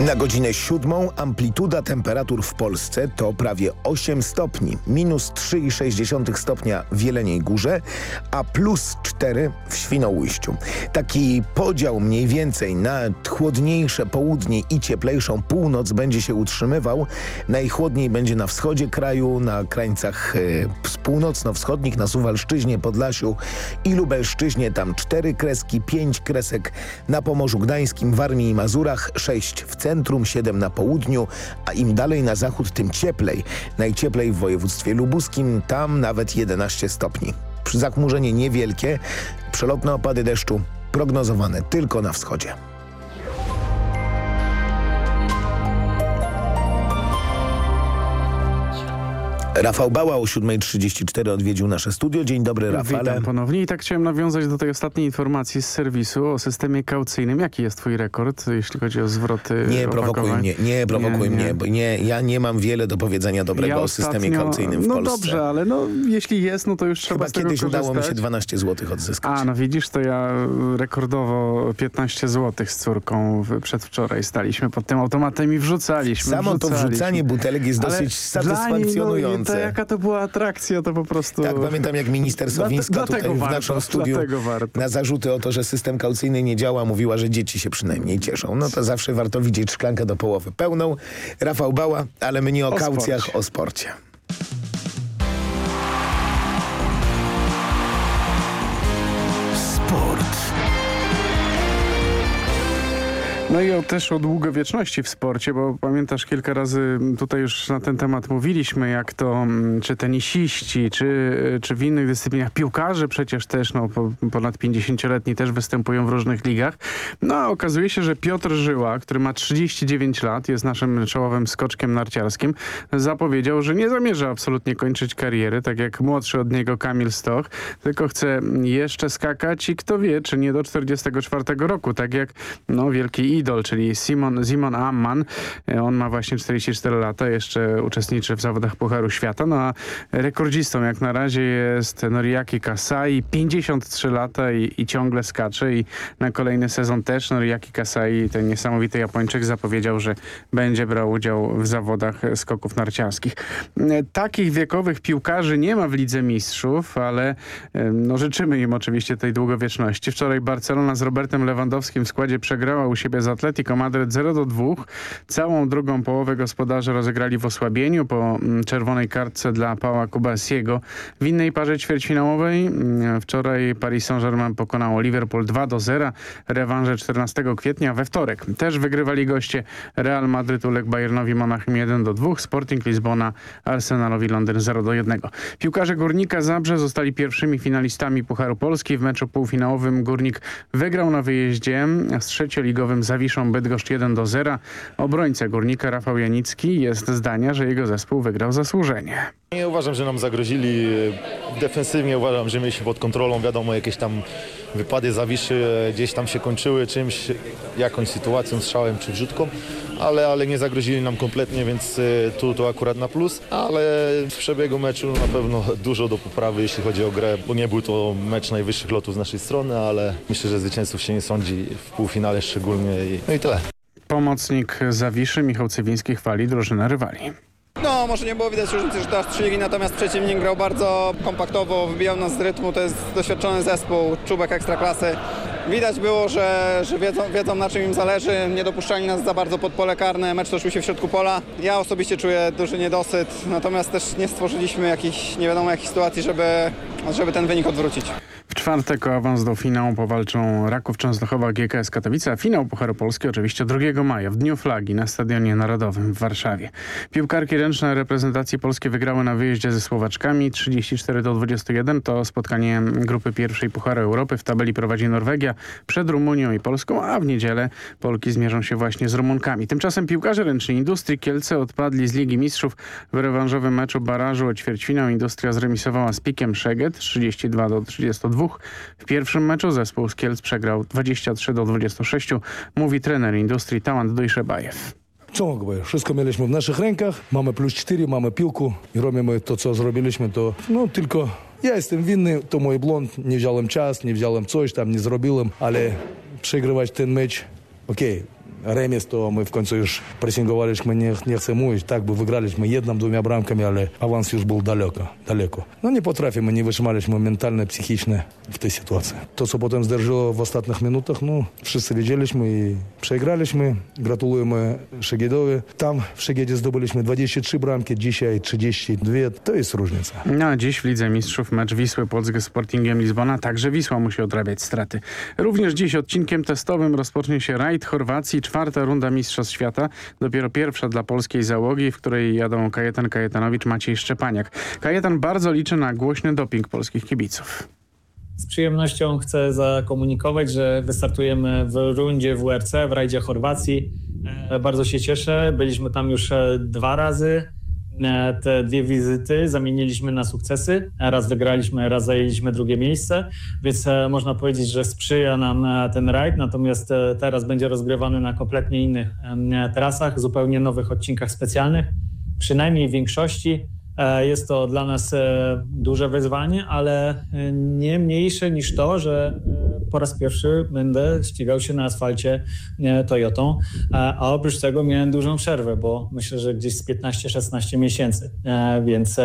Na godzinę siódmą amplituda temperatur w Polsce to prawie 8 stopni, minus 3,6 stopnia w Jeleniej Górze, a plus 4 w Świnoujściu. Taki podział mniej więcej na chłodniejsze południe i cieplejszą północ będzie się utrzymywał. Najchłodniej będzie na wschodzie kraju, na krańcach e, północno-wschodnich, na Suwalszczyźnie, Podlasiu i Lubelszczyźnie. Tam 4 kreski, 5 kresek, na Pomorzu Gdańskim, Warmii i Mazurach 6 w centrum centrum, 7 na południu, a im dalej na zachód, tym cieplej. Najcieplej w województwie lubuskim, tam nawet 11 stopni. Zachmurzenie niewielkie, przelotne opady deszczu prognozowane tylko na wschodzie. Rafał Bała o 7.34 odwiedził nasze studio. Dzień dobry Rafale. Witam ponownie i tak chciałem nawiązać do tej ostatniej informacji z serwisu o systemie kaucyjnym. Jaki jest twój rekord, jeśli chodzi o zwroty Nie prowokuj mnie, nie prowokuj nie, mnie, nie. bo nie, ja nie mam wiele do powiedzenia dobrego ja o systemie kaucyjnym w no Polsce. No dobrze, ale no, jeśli jest, no to już trzeba Chyba z tego kiedyś korzystać. udało mi się 12 zł odzyskać. A, no widzisz, to ja rekordowo 15 zł z córką przedwczoraj staliśmy pod tym automatem i wrzucaliśmy. Samo to wrzucanie butelek jest ale dosyć satysfakcjonujące. To jaka to była atrakcja, to po prostu... Tak, pamiętam jak minister Sowińska Dla, tutaj warto, w naszym studiu na zarzuty o to, że system kaucyjny nie działa, mówiła, że dzieci się przynajmniej cieszą. No to zawsze warto widzieć szklankę do połowy pełną. Rafał Bała, ale my nie o, o kaucjach, sporcie. o sporcie. No i o, też o długowieczności w sporcie, bo pamiętasz kilka razy tutaj już na ten temat mówiliśmy, jak to czy tenisiści, czy, czy w innych dyscyplinach, piłkarze przecież też, no po, ponad 50-letni też występują w różnych ligach. No a okazuje się, że Piotr Żyła, który ma 39 lat, jest naszym czołowym skoczkiem narciarskim, zapowiedział, że nie zamierza absolutnie kończyć kariery, tak jak młodszy od niego Kamil Stoch, tylko chce jeszcze skakać i kto wie, czy nie do 44 roku, tak jak no wielki idol, czyli Simon, Simon Amman. On ma właśnie 44 lata, jeszcze uczestniczy w zawodach Pucharu Świata. No a rekordzistą jak na razie jest Noriaki Kasai, 53 lata i, i ciągle skacze i na kolejny sezon też Noriaki Kasai, ten niesamowity Japończyk, zapowiedział, że będzie brał udział w zawodach skoków narciarskich. Takich wiekowych piłkarzy nie ma w Lidze Mistrzów, ale no, życzymy im oczywiście tej długowieczności. Wczoraj Barcelona z Robertem Lewandowskim w składzie przegrała u siebie z Atletico Madryt 0 do 2. Całą drugą połowę gospodarze rozegrali w osłabieniu po czerwonej kartce dla Pała Kubasiego. W innej parze ćwierćfinałowej wczoraj Paris Saint-Germain pokonało Liverpool 2 do 0. Rewanże 14 kwietnia we wtorek. Też wygrywali goście Real Madryt uległ Bayernowi Monachium 1 do 2. Sporting Lizbona Arsenalowi Londyn 0 do 1. Piłkarze Górnika Zabrze zostali pierwszymi finalistami Pucharu Polski. W meczu półfinałowym Górnik wygrał na wyjeździe z trzecioligowym Zawiszą Bydgoszcz 1 do 0. Obrońca Górnika Rafał Janicki jest zdania, że jego zespół wygrał zasłużenie. Nie uważam, że nam zagrozili. Defensywnie uważam, że mieliśmy pod kontrolą. Wiadomo, jakieś tam wypady Zawiszy gdzieś tam się kończyły czymś, jakąś sytuacją, strzałem czy wrzutką, ale, ale nie zagrozili nam kompletnie, więc tu to akurat na plus. Ale w przebiegu meczu na pewno dużo do poprawy, jeśli chodzi o grę, bo nie był to mecz najwyższych lotów z naszej strony, ale myślę, że zwycięzców się nie sądzi w półfinale szczególnie. I, no i tyle. Pomocnik Zawiszy Michał Cywiński chwali drużynę rywali. No, może nie było widać różnicy, że to aż trzy ligi, natomiast przeciwnik grał bardzo kompaktowo, wybijał nas z rytmu, to jest doświadczony zespół, czubek ekstraklasy. Widać było, że, że wiedzą, wiedzą na czym im zależy, nie dopuszczali nas za bardzo pod pole karne, mecz toczył się w środku pola. Ja osobiście czuję duży niedosyt, natomiast też nie stworzyliśmy jakichś, nie wiadomo jakich sytuacji, żeby, żeby ten wynik odwrócić. W czwartek o awans do finału powalczą Raków Częstochowa GKS Katowice, a finał Pucharu Polski oczywiście 2 maja w Dniu Flagi na Stadionie Narodowym w Warszawie. Piłkarki ręczne reprezentacji polskiej wygrały na wyjeździe ze Słowaczkami 34 do 21. To spotkanie grupy pierwszej Pucharu Europy. W tabeli prowadzi Norwegia przed Rumunią i Polską, a w niedzielę Polki zmierzą się właśnie z Rumunkami. Tymczasem piłkarze ręczni Industrii Kielce odpadli z Ligi Mistrzów w rewanżowym meczu barażu o ćwierćfinał. Industria zremisowała z Pikiem Szeged 32 do 32. W pierwszym meczu zespół z Kielc przegrał 23 do 26, mówi trener Industrii Tałant Dojszebajew. Co mogę? Wszystko mieliśmy w naszych rękach. Mamy plus 4, mamy piłkę i robimy to, co zrobiliśmy. To no tylko ja jestem winny, to mój błąd. Nie wziąłem czas, nie wziąłem coś tam, nie zrobiłem, ale przegrywać ten mecz, okej. Okay. Remis to my w końcu już pressingowaliśmy, nie, nie chcę mówić, tak, bo wygraliśmy jedną, dwoma bramkami, ale awans już był daleko, daleko. No nie potrafimy, nie wytrzymaliśmy mentalnie, psychicznie w tej sytuacji. To, co potem zdarzyło w ostatnich minutach, no wszyscy wiedzieliśmy i przegraliśmy. Gratulujemy Szegedowi. Tam w Szegiedzie zdobyliśmy 23 bramki, dzisiaj 32. To jest różnica. No a dziś w Lidze Mistrzów mecz Wisły Płock ze Sportingiem Lizbona. Także Wisła musi odrabiać straty. Również dziś odcinkiem testowym rozpocznie się rajd Chorwacji. Czwarta runda Mistrzostw Świata. Dopiero pierwsza dla polskiej załogi, w której jadą Kajetan Kajetanowicz, Maciej Szczepaniak. Kajetan bardzo liczy na głośny doping polskich kibiców. Z przyjemnością chcę zakomunikować, że wystartujemy w rundzie WRC w rajdzie Chorwacji. Bardzo się cieszę. Byliśmy tam już dwa razy. E, te dwie wizyty zamieniliśmy na sukcesy. Raz wygraliśmy, raz zajęliśmy drugie miejsce, więc e, można powiedzieć, że sprzyja nam e, ten rajd, natomiast teraz będzie rozgrywany na kompletnie innych trasach, zupełnie nowych odcinkach specjalnych, przynajmniej w większości. Jest to dla nas duże wyzwanie, ale nie mniejsze niż to, że po raz pierwszy będę ścigał się na asfalcie Toyotą, a oprócz tego miałem dużą przerwę, bo myślę, że gdzieś z 15-16 miesięcy. Więc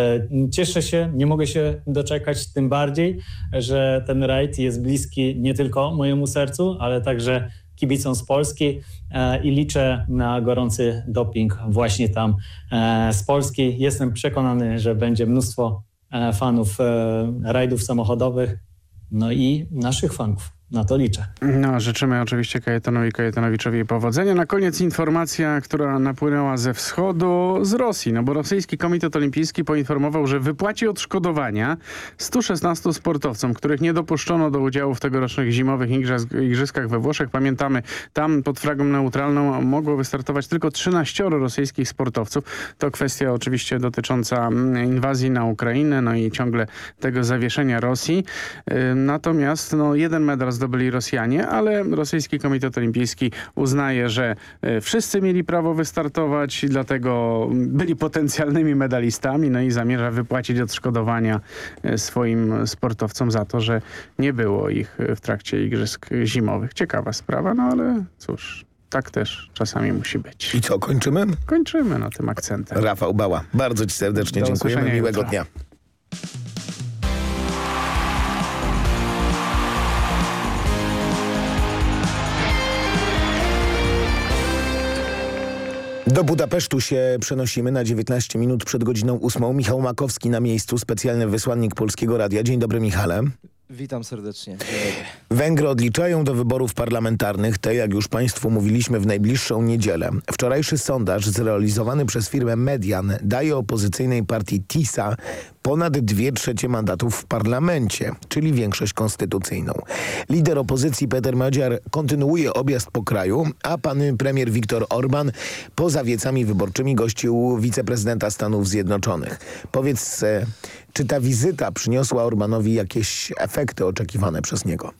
cieszę się, nie mogę się doczekać, tym bardziej, że ten rajd jest bliski nie tylko mojemu sercu, ale także kibicom z Polski e, i liczę na gorący doping właśnie tam e, z Polski. Jestem przekonany, że będzie mnóstwo e, fanów rajdów samochodowych, no i naszych fanów. Na to liczę. No, życzymy oczywiście Kajetanowi Kajetanowiczowi powodzenia. Na koniec informacja, która napłynęła ze wschodu, z Rosji. No bo rosyjski Komitet Olimpijski poinformował, że wypłaci odszkodowania 116 sportowcom, których nie dopuszczono do udziału w tegorocznych zimowych igrzyskach we Włoszech. Pamiętamy, tam pod flagą neutralną mogło wystartować tylko 13 rosyjskich sportowców. To kwestia oczywiście dotycząca mm, inwazji na Ukrainę, no i ciągle tego zawieszenia Rosji. Natomiast no, jeden medal zdobyli Rosjanie, ale rosyjski komitet olimpijski uznaje, że e, wszyscy mieli prawo wystartować, dlatego byli potencjalnymi medalistami, no i zamierza wypłacić odszkodowania e, swoim sportowcom za to, że nie było ich w trakcie igrzysk zimowych. Ciekawa sprawa, no ale cóż, tak też czasami musi być. I co, kończymy? Kończymy na tym akcentem. Rafał Bała, bardzo Ci serdecznie Do dziękujemy. Miłego jutra. dnia. Do Budapesztu się przenosimy na 19 minut przed godziną 8. Michał Makowski na miejscu, specjalny wysłannik Polskiego Radia. Dzień dobry Michale. Witam serdecznie. Węgry odliczają do wyborów parlamentarnych te, jak już Państwu mówiliśmy, w najbliższą niedzielę. Wczorajszy sondaż zrealizowany przez firmę Median daje opozycyjnej partii TISA ponad dwie trzecie mandatów w parlamencie, czyli większość konstytucyjną. Lider opozycji Peter Madziar kontynuuje objazd po kraju, a pan premier Viktor Orban poza wiecami wyborczymi gościł wiceprezydenta Stanów Zjednoczonych. Powiedz, e, czy ta wizyta przyniosła Orbanowi jakieś efekty oczekiwane przez niego?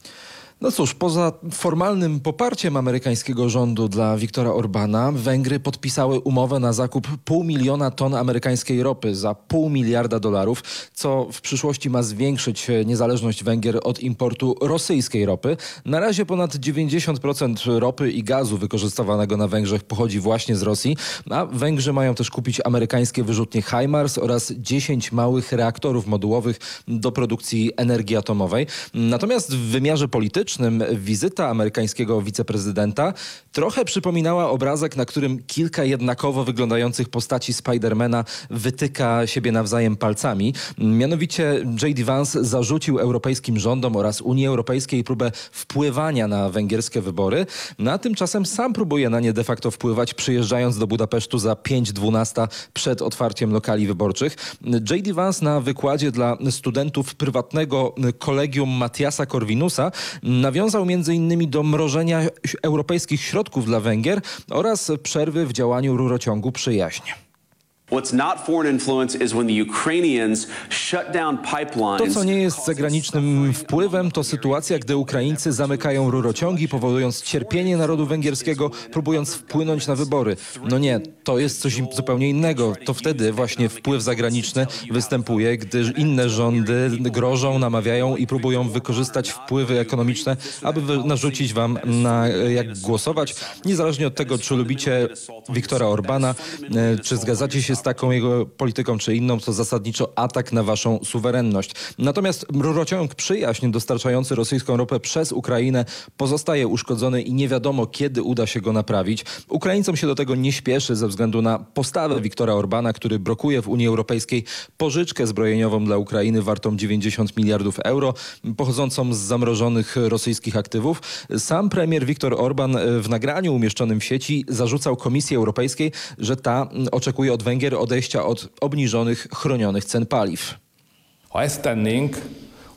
No cóż, poza formalnym poparciem amerykańskiego rządu dla Viktora Orbana, Węgry podpisały umowę na zakup pół miliona ton amerykańskiej ropy za pół miliarda dolarów, co w przyszłości ma zwiększyć niezależność Węgier od importu rosyjskiej ropy. Na razie ponad 90% ropy i gazu wykorzystywanego na Węgrzech pochodzi właśnie z Rosji, a Węgrzy mają też kupić amerykańskie wyrzutnie HIMARS oraz 10 małych reaktorów modułowych do produkcji energii atomowej. Natomiast w wymiarze politycznym wizyta amerykańskiego wiceprezydenta trochę przypominała obrazek, na którym kilka jednakowo wyglądających postaci Spidermana wytyka siebie nawzajem palcami. Mianowicie J.D. Vance zarzucił europejskim rządom oraz Unii Europejskiej próbę wpływania na węgierskie wybory, no a tymczasem sam próbuje na nie de facto wpływać, przyjeżdżając do Budapesztu za 5.12 przed otwarciem lokali wyborczych. J.D. Vance na wykładzie dla studentów prywatnego kolegium Matiasa Korwinusa Nawiązał m.in. do mrożenia europejskich środków dla Węgier oraz przerwy w działaniu rurociągu przyjaźń. To, co nie jest zagranicznym wpływem, to sytuacja, gdy Ukraińcy zamykają rurociągi, powodując cierpienie narodu węgierskiego, próbując wpłynąć na wybory. No nie, to jest coś zupełnie innego. To wtedy właśnie wpływ zagraniczny występuje, gdy inne rządy grożą, namawiają i próbują wykorzystać wpływy ekonomiczne, aby narzucić wam na jak głosować, niezależnie od tego, czy lubicie Viktora Orbana, e, czy zgadzacie się z taką jego polityką czy inną, to zasadniczo atak na waszą suwerenność. Natomiast rurociąg przyjaźń dostarczający rosyjską ropę przez Ukrainę pozostaje uszkodzony i nie wiadomo kiedy uda się go naprawić. Ukraińcom się do tego nie śpieszy ze względu na postawę Viktora Orbana, który blokuje w Unii Europejskiej pożyczkę zbrojeniową dla Ukrainy wartą 90 miliardów euro, pochodzącą z zamrożonych rosyjskich aktywów. Sam premier Viktor Orban w nagraniu umieszczonym w sieci zarzucał Komisji Europejskiej, że ta oczekuje od Węgier odejścia od obniżonych, chronionych cen paliw.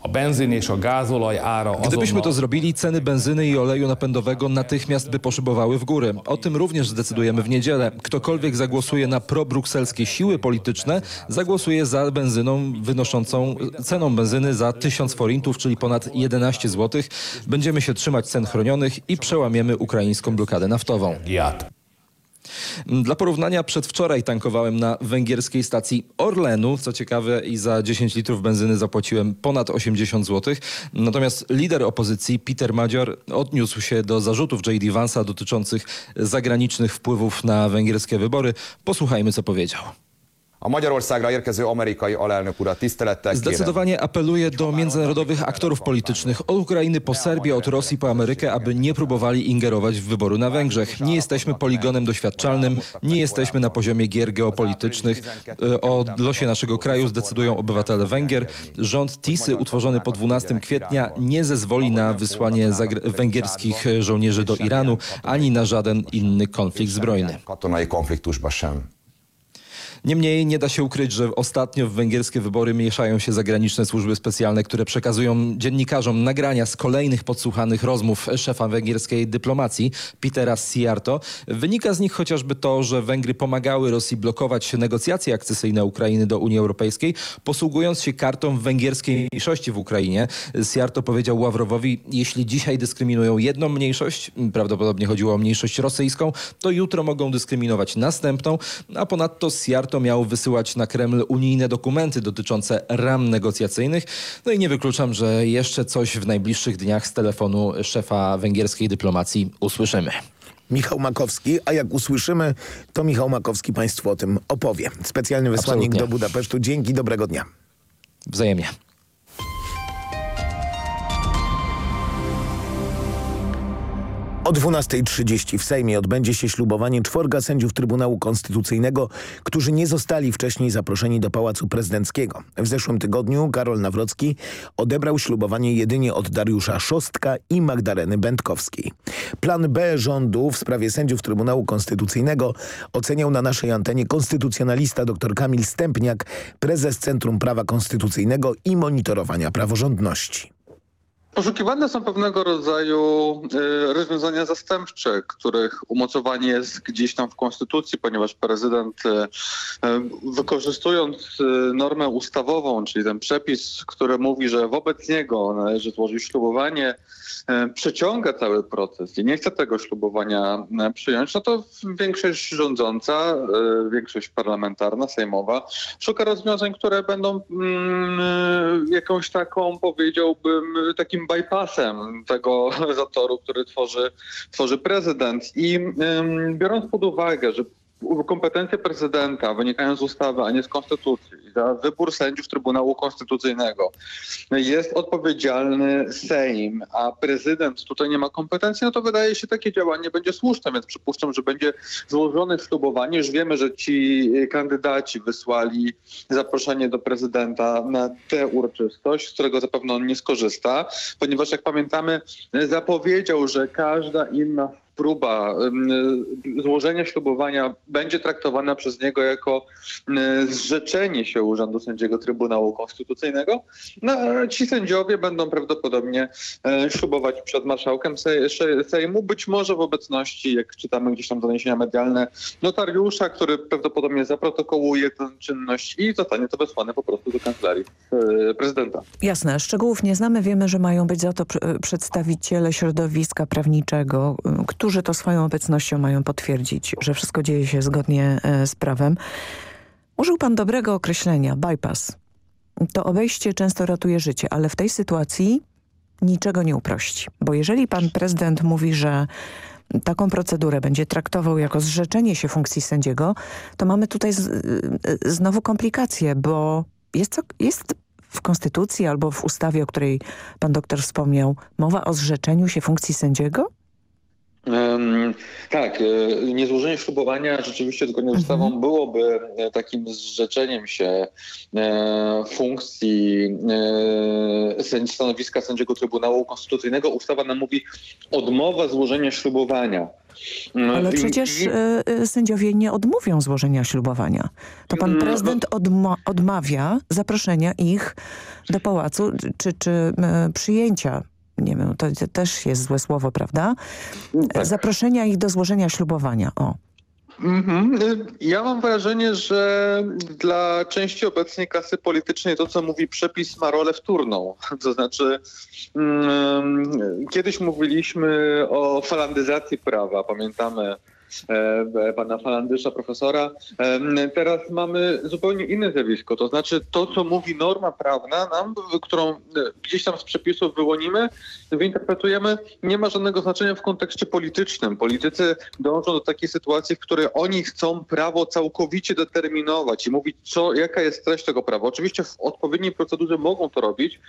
a benzyn és a gázolaj ára Gdybyśmy to zrobili, ceny benzyny i oleju napędowego natychmiast by poszybowały w górę. O tym również zdecydujemy w niedzielę. Ktokolwiek zagłosuje na probrukselskie siły polityczne, zagłosuje za benzyną wynoszącą ceną benzyny za 1000 forintów, czyli ponad 11 zł. Będziemy się trzymać cen chronionych i przełamiemy ukraińską blokadę naftową. Dla porównania przedwczoraj tankowałem na węgierskiej stacji Orlenu. Co ciekawe i za 10 litrów benzyny zapłaciłem ponad 80 zł. Natomiast lider opozycji Peter Madziar odniósł się do zarzutów J.D. Vansa dotyczących zagranicznych wpływów na węgierskie wybory. Posłuchajmy co powiedział. A Magyarországra érkező amerikai alelnök urat tisztelettel kérem. Zdecydowanie apeluję do międzynarodowych aktorów politycznych od Ukrainy po Serbię, od Rosji po Amerykę, aby nie próbowali ingerować w wybory na Węgrzech. Nie jesteśmy poligonem doświadczalnym, nie jesteśmy na poziomie gier geopolitycznych. E, O losie naszego kraju zdecydują obywatele Węgier. Rząd Tisy utworzony po 12 kwietnia nie zezwoli na wysłanie węgierskich żołnierzy do Iranu ani na żaden inny konflikt zbrojny. Katonai konfliktusba sem. Niemniej nie da się ukryć, że ostatnio w węgierskie wybory mieszają się zagraniczne służby specjalne, które przekazują dziennikarzom nagrania z kolejnych podsłuchanych rozmów szefa węgierskiej dyplomacji, Petera Siarto. Wynika z nich chociażby to, że Węgry pomagały Rosji blokować negocjacje akcesyjne Ukrainy do Unii Europejskiej, posługując się kartą węgierskiej mniejszości w Ukrainie. Siarto powiedział Ławrowowi, jeśli dzisiaj dyskryminują jedną mniejszość, prawdopodobnie chodziło o mniejszość rosyjską, to jutro mogą dyskryminować następną, a ponadto Siarto miał wysyłać na Kreml unijne dokumenty dotyczące ram negocjacyjnych. No i nie wykluczam, że jeszcze coś w najbliższych dniach z telefonu szefa węgierskiej dyplomacji usłyszymy. Michał Makowski, a jak usłyszymy, to Michał Makowski Państwu o tym opowie. Specjalny wysłannik Absolutnie. do Budapesztu. Dzięki, dobrego dnia. Wzajemnie. O 12.30 w Sejmie odbędzie się ślubowanie czworga sędziów Trybunału Konstytucyjnego, którzy nie zostali wcześniej zaproszeni do Pałacu Prezydenckiego. W zeszłym tygodniu Karol Nawrocki odebrał ślubowanie jedynie od Dariusza Szostka i Magdaleny Będkowskiej. Plan B rządu w sprawie sędziów Trybunału Konstytucyjnego oceniał na naszej antenie konstytucjonalista dr Kamil Stępniak, prezes Centrum Prawa Konstytucyjnego i Monitorowania Praworządności. Poszukiwane są pewnego rodzaju y, rozwiązania zastępcze, których umocowanie jest gdzieś tam w Konstytucji, ponieważ prezydent y, y, wykorzystując normę ustawową, czyli ten przepis, który mówi, że wobec niego należy złożyć ślubowanie, przeciąga cały proces i nie chce tego ślubowania przyjąć, no to większość rządząca, większość parlamentarna, sejmowa szuka rozwiązań, które będą mm, jakąś taką, powiedziałbym, takim bypassem tego zatoru, który tworzy, tworzy prezydent. I biorąc pod uwagę, że kompetencje prezydenta wynikają z ustawy, a nie z konstytucji. Za wybór sędziów Trybunału Konstytucyjnego jest odpowiedzialny Sejm, a prezydent tutaj nie ma kompetencji, no to wydaje się takie działanie będzie słuszne, więc przypuszczam, że będzie złożone ślubowanie. Już wiemy, że ci kandydaci wysłali zaproszenie do prezydenta na tę uroczystość, z którego zapewne on nie skorzysta, ponieważ jak pamiętamy zapowiedział, że każda inna próba złożenia ślubowania będzie traktowana przez niego jako zrzeczenie się urzędu sędziego Trybunału Konstytucyjnego. No, ci sędziowie będą prawdopodobnie e, ślubować przed marszałkiem Se- Se- Sejmu, być może w obecności, jak czytamy gdzieś tam doniesienia medialne, notariusza, który prawdopodobnie zaprotokołuje tę czynność i zostanie to wysłane po prostu do kancelarii e, prezydenta. Jasne, szczegółów nie znamy. Wiemy, że mają być za to pr- przedstawiciele środowiska prawniczego, którzy to swoją obecnością mają potwierdzić, że wszystko dzieje się zgodnie e, z prawem. Użył pan dobrego określenia, bypass. To obejście często ratuje życie, ale w tej sytuacji niczego nie uprości. Bo jeżeli pan prezydent mówi, że taką procedurę będzie traktował jako zrzeczenie się funkcji sędziego, to mamy tutaj z, y, znowu komplikacje, bo jest, jest w Konstytucji albo w ustawie, o której pan doktor wspomniał, mowa o zrzeczeniu się funkcji sędziego? Tak, e, niezłożenie ślubowania rzeczywiście zgodnie z ustawą byłoby e, takim zrzeczeniem się e, funkcji stanowiska sędziego Trybunału Konstytucyjnego. Ustawa nam mówi odmowa złożenia ślubowania Ale I- przecież i- sędziowie nie odmówią złożenia ślubowania. To pan Mm, prezydent odma odmawia zaproszenia ich do pałacu czy, czy przyjęcia. Nie wiem, to, też jest złe słowo, prawda? Tak. Zaproszenia ich do złożenia ślubowania. O. Mhm. Ja mam wrażenie, że dla części obecnej klasy politycznej to, co mówi przepis, ma rolę wtórną. To znaczy, mm, kiedyś mówiliśmy o falandyzacji prawa, pamiętamy pana Falandysza, profesora. E, Teraz mamy zupełnie inne zjawisko, to znaczy to, co mówi norma prawna nam, którą e, gdzieś tam z przepisów wyłonimy, wyinterpretujemy, nie ma żadnego znaczenia w kontekście politycznym. Politycy dążą do takiej sytuacji, w której oni chcą prawo całkowicie determinować i mówić, co, jaka jest treść tego prawa. Oczywiście w odpowiedniej procedurze mogą to robić,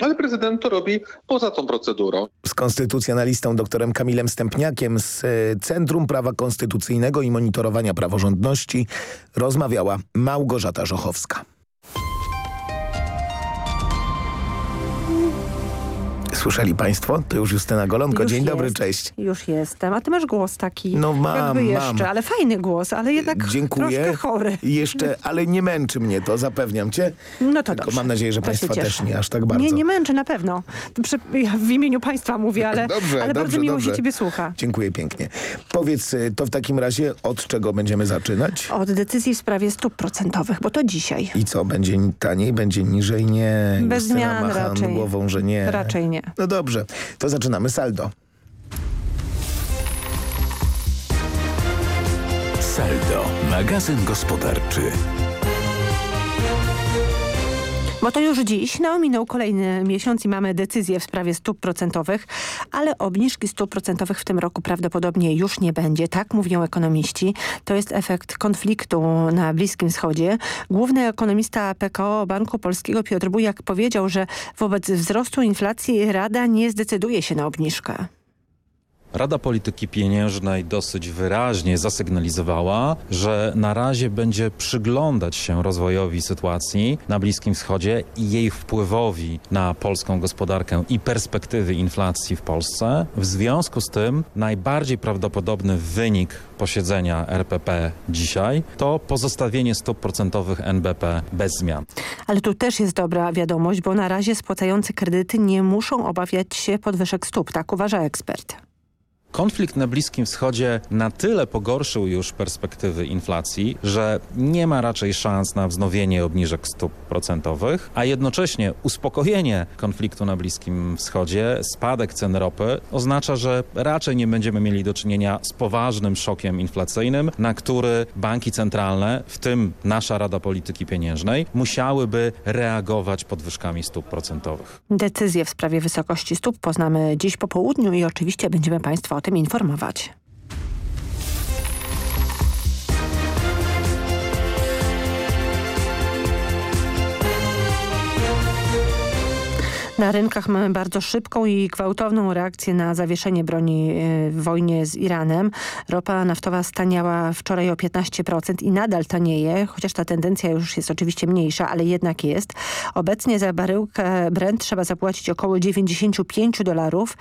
ale prezydent to robi poza tą procedurą. Z konstytucjonalistą doktorem Kamilem Stępniakiem z e, Centrum Prawa Konstytucyjnego i Monitorowania Praworządności rozmawiała Małgorzata Żochowska. Słyszeli Państwo? To już Justyna Golonko. Już Dzień dobry, jest. cześć. Już jestem. A ty masz głos taki. No mam, jakby jeszcze, mam. ale fajny głos, ale jednak Dziękuję. troszkę chory. Jeszcze, ale nie męczy mnie to, zapewniam cię. No to Tylko dobrze. mam nadzieję, że To Państwa też nie aż tak bardzo. Nie, nie męczę na pewno. Przy, ja w imieniu państwa mówię, ale, Dobrze, ale dobrze, bardzo miło dobrze. się ciebie słucha. Dziękuję pięknie. Powiedz y, to w takim razie, od czego będziemy zaczynać? Od decyzji w sprawie stóp procentowych, bo to dzisiaj. I co, będzie taniej, będzie niżej? Nie. Bez Justyna zmian raczej. głową, że nie. Raczej nie. No dobrze, to zaczynamy saldo. Saldo, magazyn gospodarczy. Bo to już dziś, no minął kolejny miesiąc i mamy decyzję w sprawie stóp procentowych, ale obniżki stóp procentowych w tym roku prawdopodobnie już nie będzie. Tak mówią ekonomiści. To jest efekt konfliktu na Bliskim Wschodzie. Główny ekonomista PKO Banku Polskiego Piotr Bujak powiedział, że wobec wzrostu inflacji Rada nie zdecyduje się na obniżkę. Rada Polityki Pieniężnej dosyć wyraźnie zasygnalizowała, że na razie będzie przyglądać się rozwojowi sytuacji na Bliskim Wschodzie i jej wpływowi na polską gospodarkę i perspektywy inflacji w Polsce. W związku z tym najbardziej prawdopodobny wynik posiedzenia RPP dzisiaj to pozostawienie stóp procentowych NBP bez zmian. Ale tu też jest dobra wiadomość, bo na razie spłacający kredyty nie muszą obawiać się podwyżek stóp, tak uważa ekspert. Konflikt na Bliskim Wschodzie na tyle pogorszył już perspektywy inflacji, że nie ma raczej szans na wznowienie obniżek stóp procentowych, a jednocześnie uspokojenie konfliktu na Bliskim Wschodzie, spadek cen ropy oznacza, że raczej nie będziemy mieli do czynienia z poważnym szokiem inflacyjnym, na który banki centralne, w tym nasza Rada Polityki Pieniężnej, musiałyby reagować podwyżkami stóp procentowych. Decyzję w sprawie wysokości stóp poznamy dziś po południu i oczywiście będziemy Państwa tym informować. Na rynkach mamy bardzo szybką i gwałtowną reakcję na zawieszenie broni e, w wojnie z Iranem. Ropa naftowa staniała wczoraj o 15% i nadal tanieje, chociaż ta tendencja już jest oczywiście mniejsza, ale jednak jest. Obecnie za baryłkę Brent trzeba zapłacić około 95 dolarów.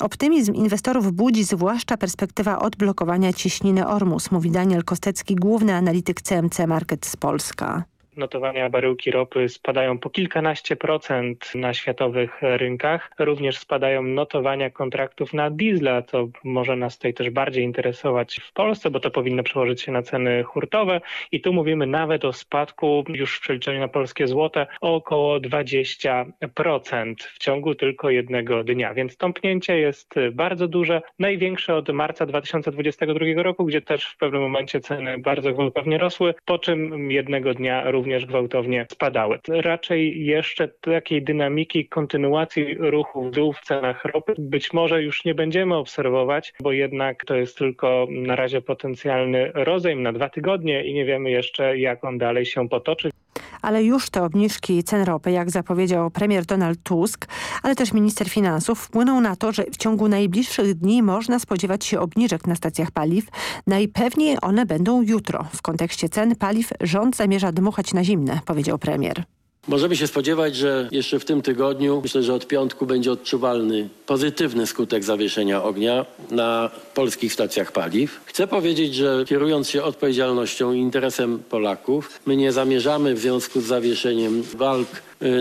Optymizm inwestorów budzi zwłaszcza perspektywa odblokowania cieśniny Ormus, mówi Daniel Kostecki, główny analityk CMC Markets Polska. Notowania baryłki ropy spadają po kilkanaście procent na światowych rynkach. Również spadają notowania kontraktów na diesla, co może nas tutaj też bardziej interesować w Polsce, bo to powinno przełożyć się na ceny hurtowe. I tu mówimy nawet o spadku już w przeliczeniu na polskie złote o około 20% w ciągu tylko jednego dnia. Więc tąpnięcie jest bardzo duże, największe od marca 2022 roku, gdzie też w pewnym momencie ceny bardzo gwałtownie rosły, po czym jednego dnia również gwałtownie spadały. Raczej jeszcze takiej dynamiki kontynuacji ruchu w dół w cenach ropy być może już nie będziemy obserwować, bo jednak to jest tylko na razie potencjalny rozejm na dwa tygodnie i nie wiemy jeszcze jak on dalej się potoczy. Ale już te obniżki cen ropy, jak zapowiedział premier Donald Tusk, ale też minister finansów, wpłyną na to, że w ciągu najbliższych dni można spodziewać się obniżek na stacjach paliw. Najpewniej one będą jutro. W kontekście cen paliw rząd zamierza dmuchać na zimne, powiedział premier. Możemy się spodziewać, że jeszcze w tym tygodniu, myślę, że od piątku będzie odczuwalny pozytywny skutek zawieszenia ognia na polskich stacjach paliw. Chcę powiedzieć, że kierując się odpowiedzialnością i interesem Polaków, my nie zamierzamy w związku z zawieszeniem walk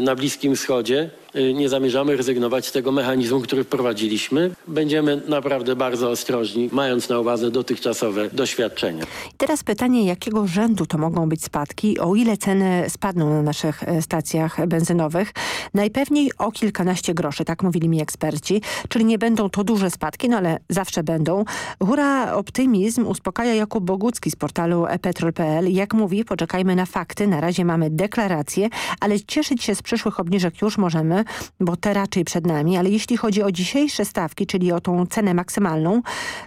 na Bliskim Wschodzie y, nie zamierzamy rezygnować z tego mechanizmu, który wprowadziliśmy. Będziemy naprawdę bardzo ostrożni, mając na uwadze dotychczasowe doświadczenia. I teraz pytanie, jakiego rzędu to mogą być spadki, o ile ceny spadną na naszych e, stacjach benzynowych? Najpewniej o kilkanaście groszy, tak mówili mi eksperci, czyli nie będą to duże spadki, no ale zawsze będą. Hura optymizm uspokaja Jakub Bogucki z portalu epetrol.pl. Jak mówi, poczekajmy na fakty, na razie mamy deklaracje, ale cieszyć się z przyszłych obniżek już możemy, bo te raczej przed nami, ale jeśli chodzi o dzisiejsze stawki, czyli o tą cenę maksymalną,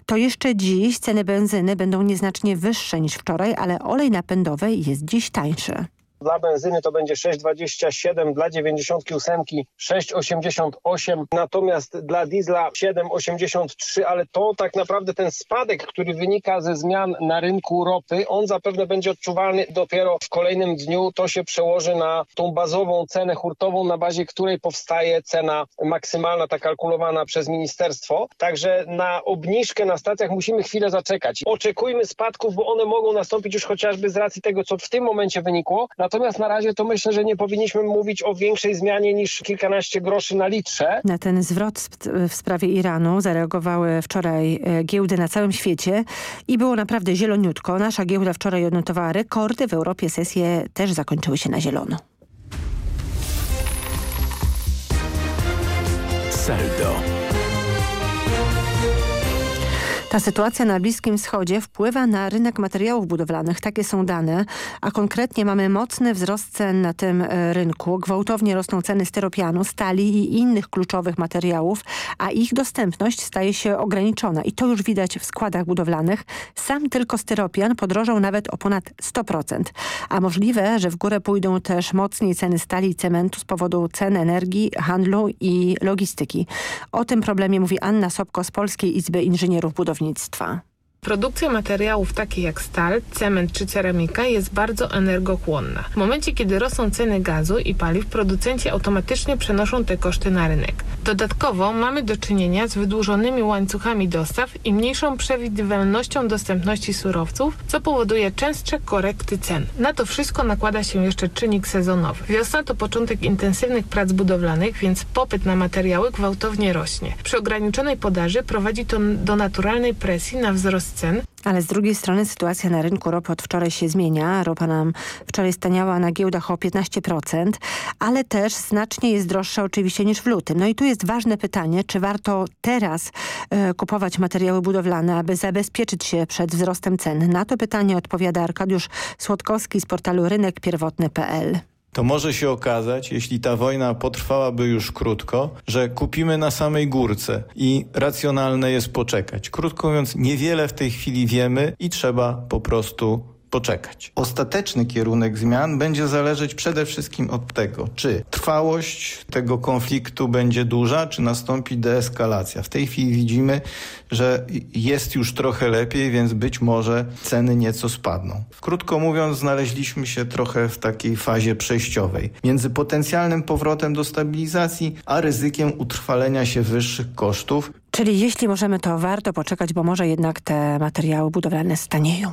to jeszcze dziś ceny benzyny będą nieznacznie wyższe niż wczoraj, ale olej napędowy jest dziś tańszy. Dla benzyny to będzie 6,27, dla 98 6,88, natomiast dla diesla 7,83, ale to tak naprawdę ten spadek, który wynika ze zmian na rynku ropy, on zapewne będzie odczuwalny dopiero w kolejnym dniu. To się przełoży na tą bazową cenę hurtową, na bazie której powstaje cena maksymalna, ta kalkulowana przez ministerstwo. Także na obniżkę na stacjach musimy chwilę zaczekać. Oczekujmy spadków, bo one mogą nastąpić już chociażby z racji tego, co w tym momencie wynikło. Natomiast na razie to myślę, że nie powinniśmy mówić o większej zmianie niż kilkanaście groszy na litrze. Na ten zwrot w sprawie Iranu zareagowały wczoraj e, giełdy na całym świecie i było naprawdę zieloniutko. Nasza giełda wczoraj odnotowała rekordy. W Europie sesje też zakończyły się na zielono. Saldo. Ta sytuacja na Bliskim Wschodzie wpływa na rynek materiałów budowlanych. Takie są dane, a konkretnie mamy mocny wzrost cen na tym e, rynku. Gwałtownie rosną ceny styropianu, stali i innych kluczowych materiałów, a ich dostępność staje się ograniczona. I to już widać w składach budowlanych. Sam tylko styropian podrożał nawet o ponad 100%. A możliwe, że w górę pójdą też mocniej ceny stali i cementu z powodu cen energii, handlu i logistyki. O tym problemie mówi Anna Sobko z Polskiej Izby Inżynierów Budowlanych budownictwa. Produkcja materiałów takich jak stal, cement czy ceramika jest bardzo energochłonna. W momencie, kiedy rosną ceny gazu i paliw, producenci automatycznie przenoszą te koszty na rynek. Dodatkowo mamy do czynienia z wydłużonymi łańcuchami dostaw i mniejszą przewidywalnością dostępności surowców, co powoduje częstsze korekty cen. Na to wszystko nakłada się jeszcze czynnik sezonowy. Wiosna to początek intensywnych prac budowlanych, więc popyt na materiały gwałtownie rośnie. Przy ograniczonej podaży prowadzi to do naturalnej presji na wzrost cen. Ale z drugiej strony sytuacja na rynku ropy od wczoraj się zmienia. Ropa nam wczoraj staniała na giełdach o 15%, ale też znacznie jest droższa oczywiście niż w lutym. No i tu jest ważne pytanie, czy warto teraz e, kupować materiały budowlane, aby zabezpieczyć się przed wzrostem cen. Na to pytanie odpowiada Arkadiusz Słodkowski z portalu rynekpierwotny.pl to może się okazać, jeśli ta wojna potrwałaby już krótko, że kupimy na samej górce i racjonalne jest poczekać. Krótko mówiąc, niewiele w tej chwili wiemy i trzeba po prostu poczekać. Ostateczny kierunek zmian będzie zależeć przede wszystkim od tego, czy trwałość tego konfliktu będzie duża, czy nastąpi deeskalacja. W tej chwili widzimy, że jest już trochę lepiej, więc być może ceny nieco spadną. Krótko mówiąc, znaleźliśmy się trochę w takiej fazie przejściowej między potencjalnym powrotem do stabilizacji, a ryzykiem utrwalenia się wyższych kosztów. Czyli jeśli możemy, to warto poczekać, bo może jednak te materiały budowlane stanieją.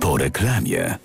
Po reklamie.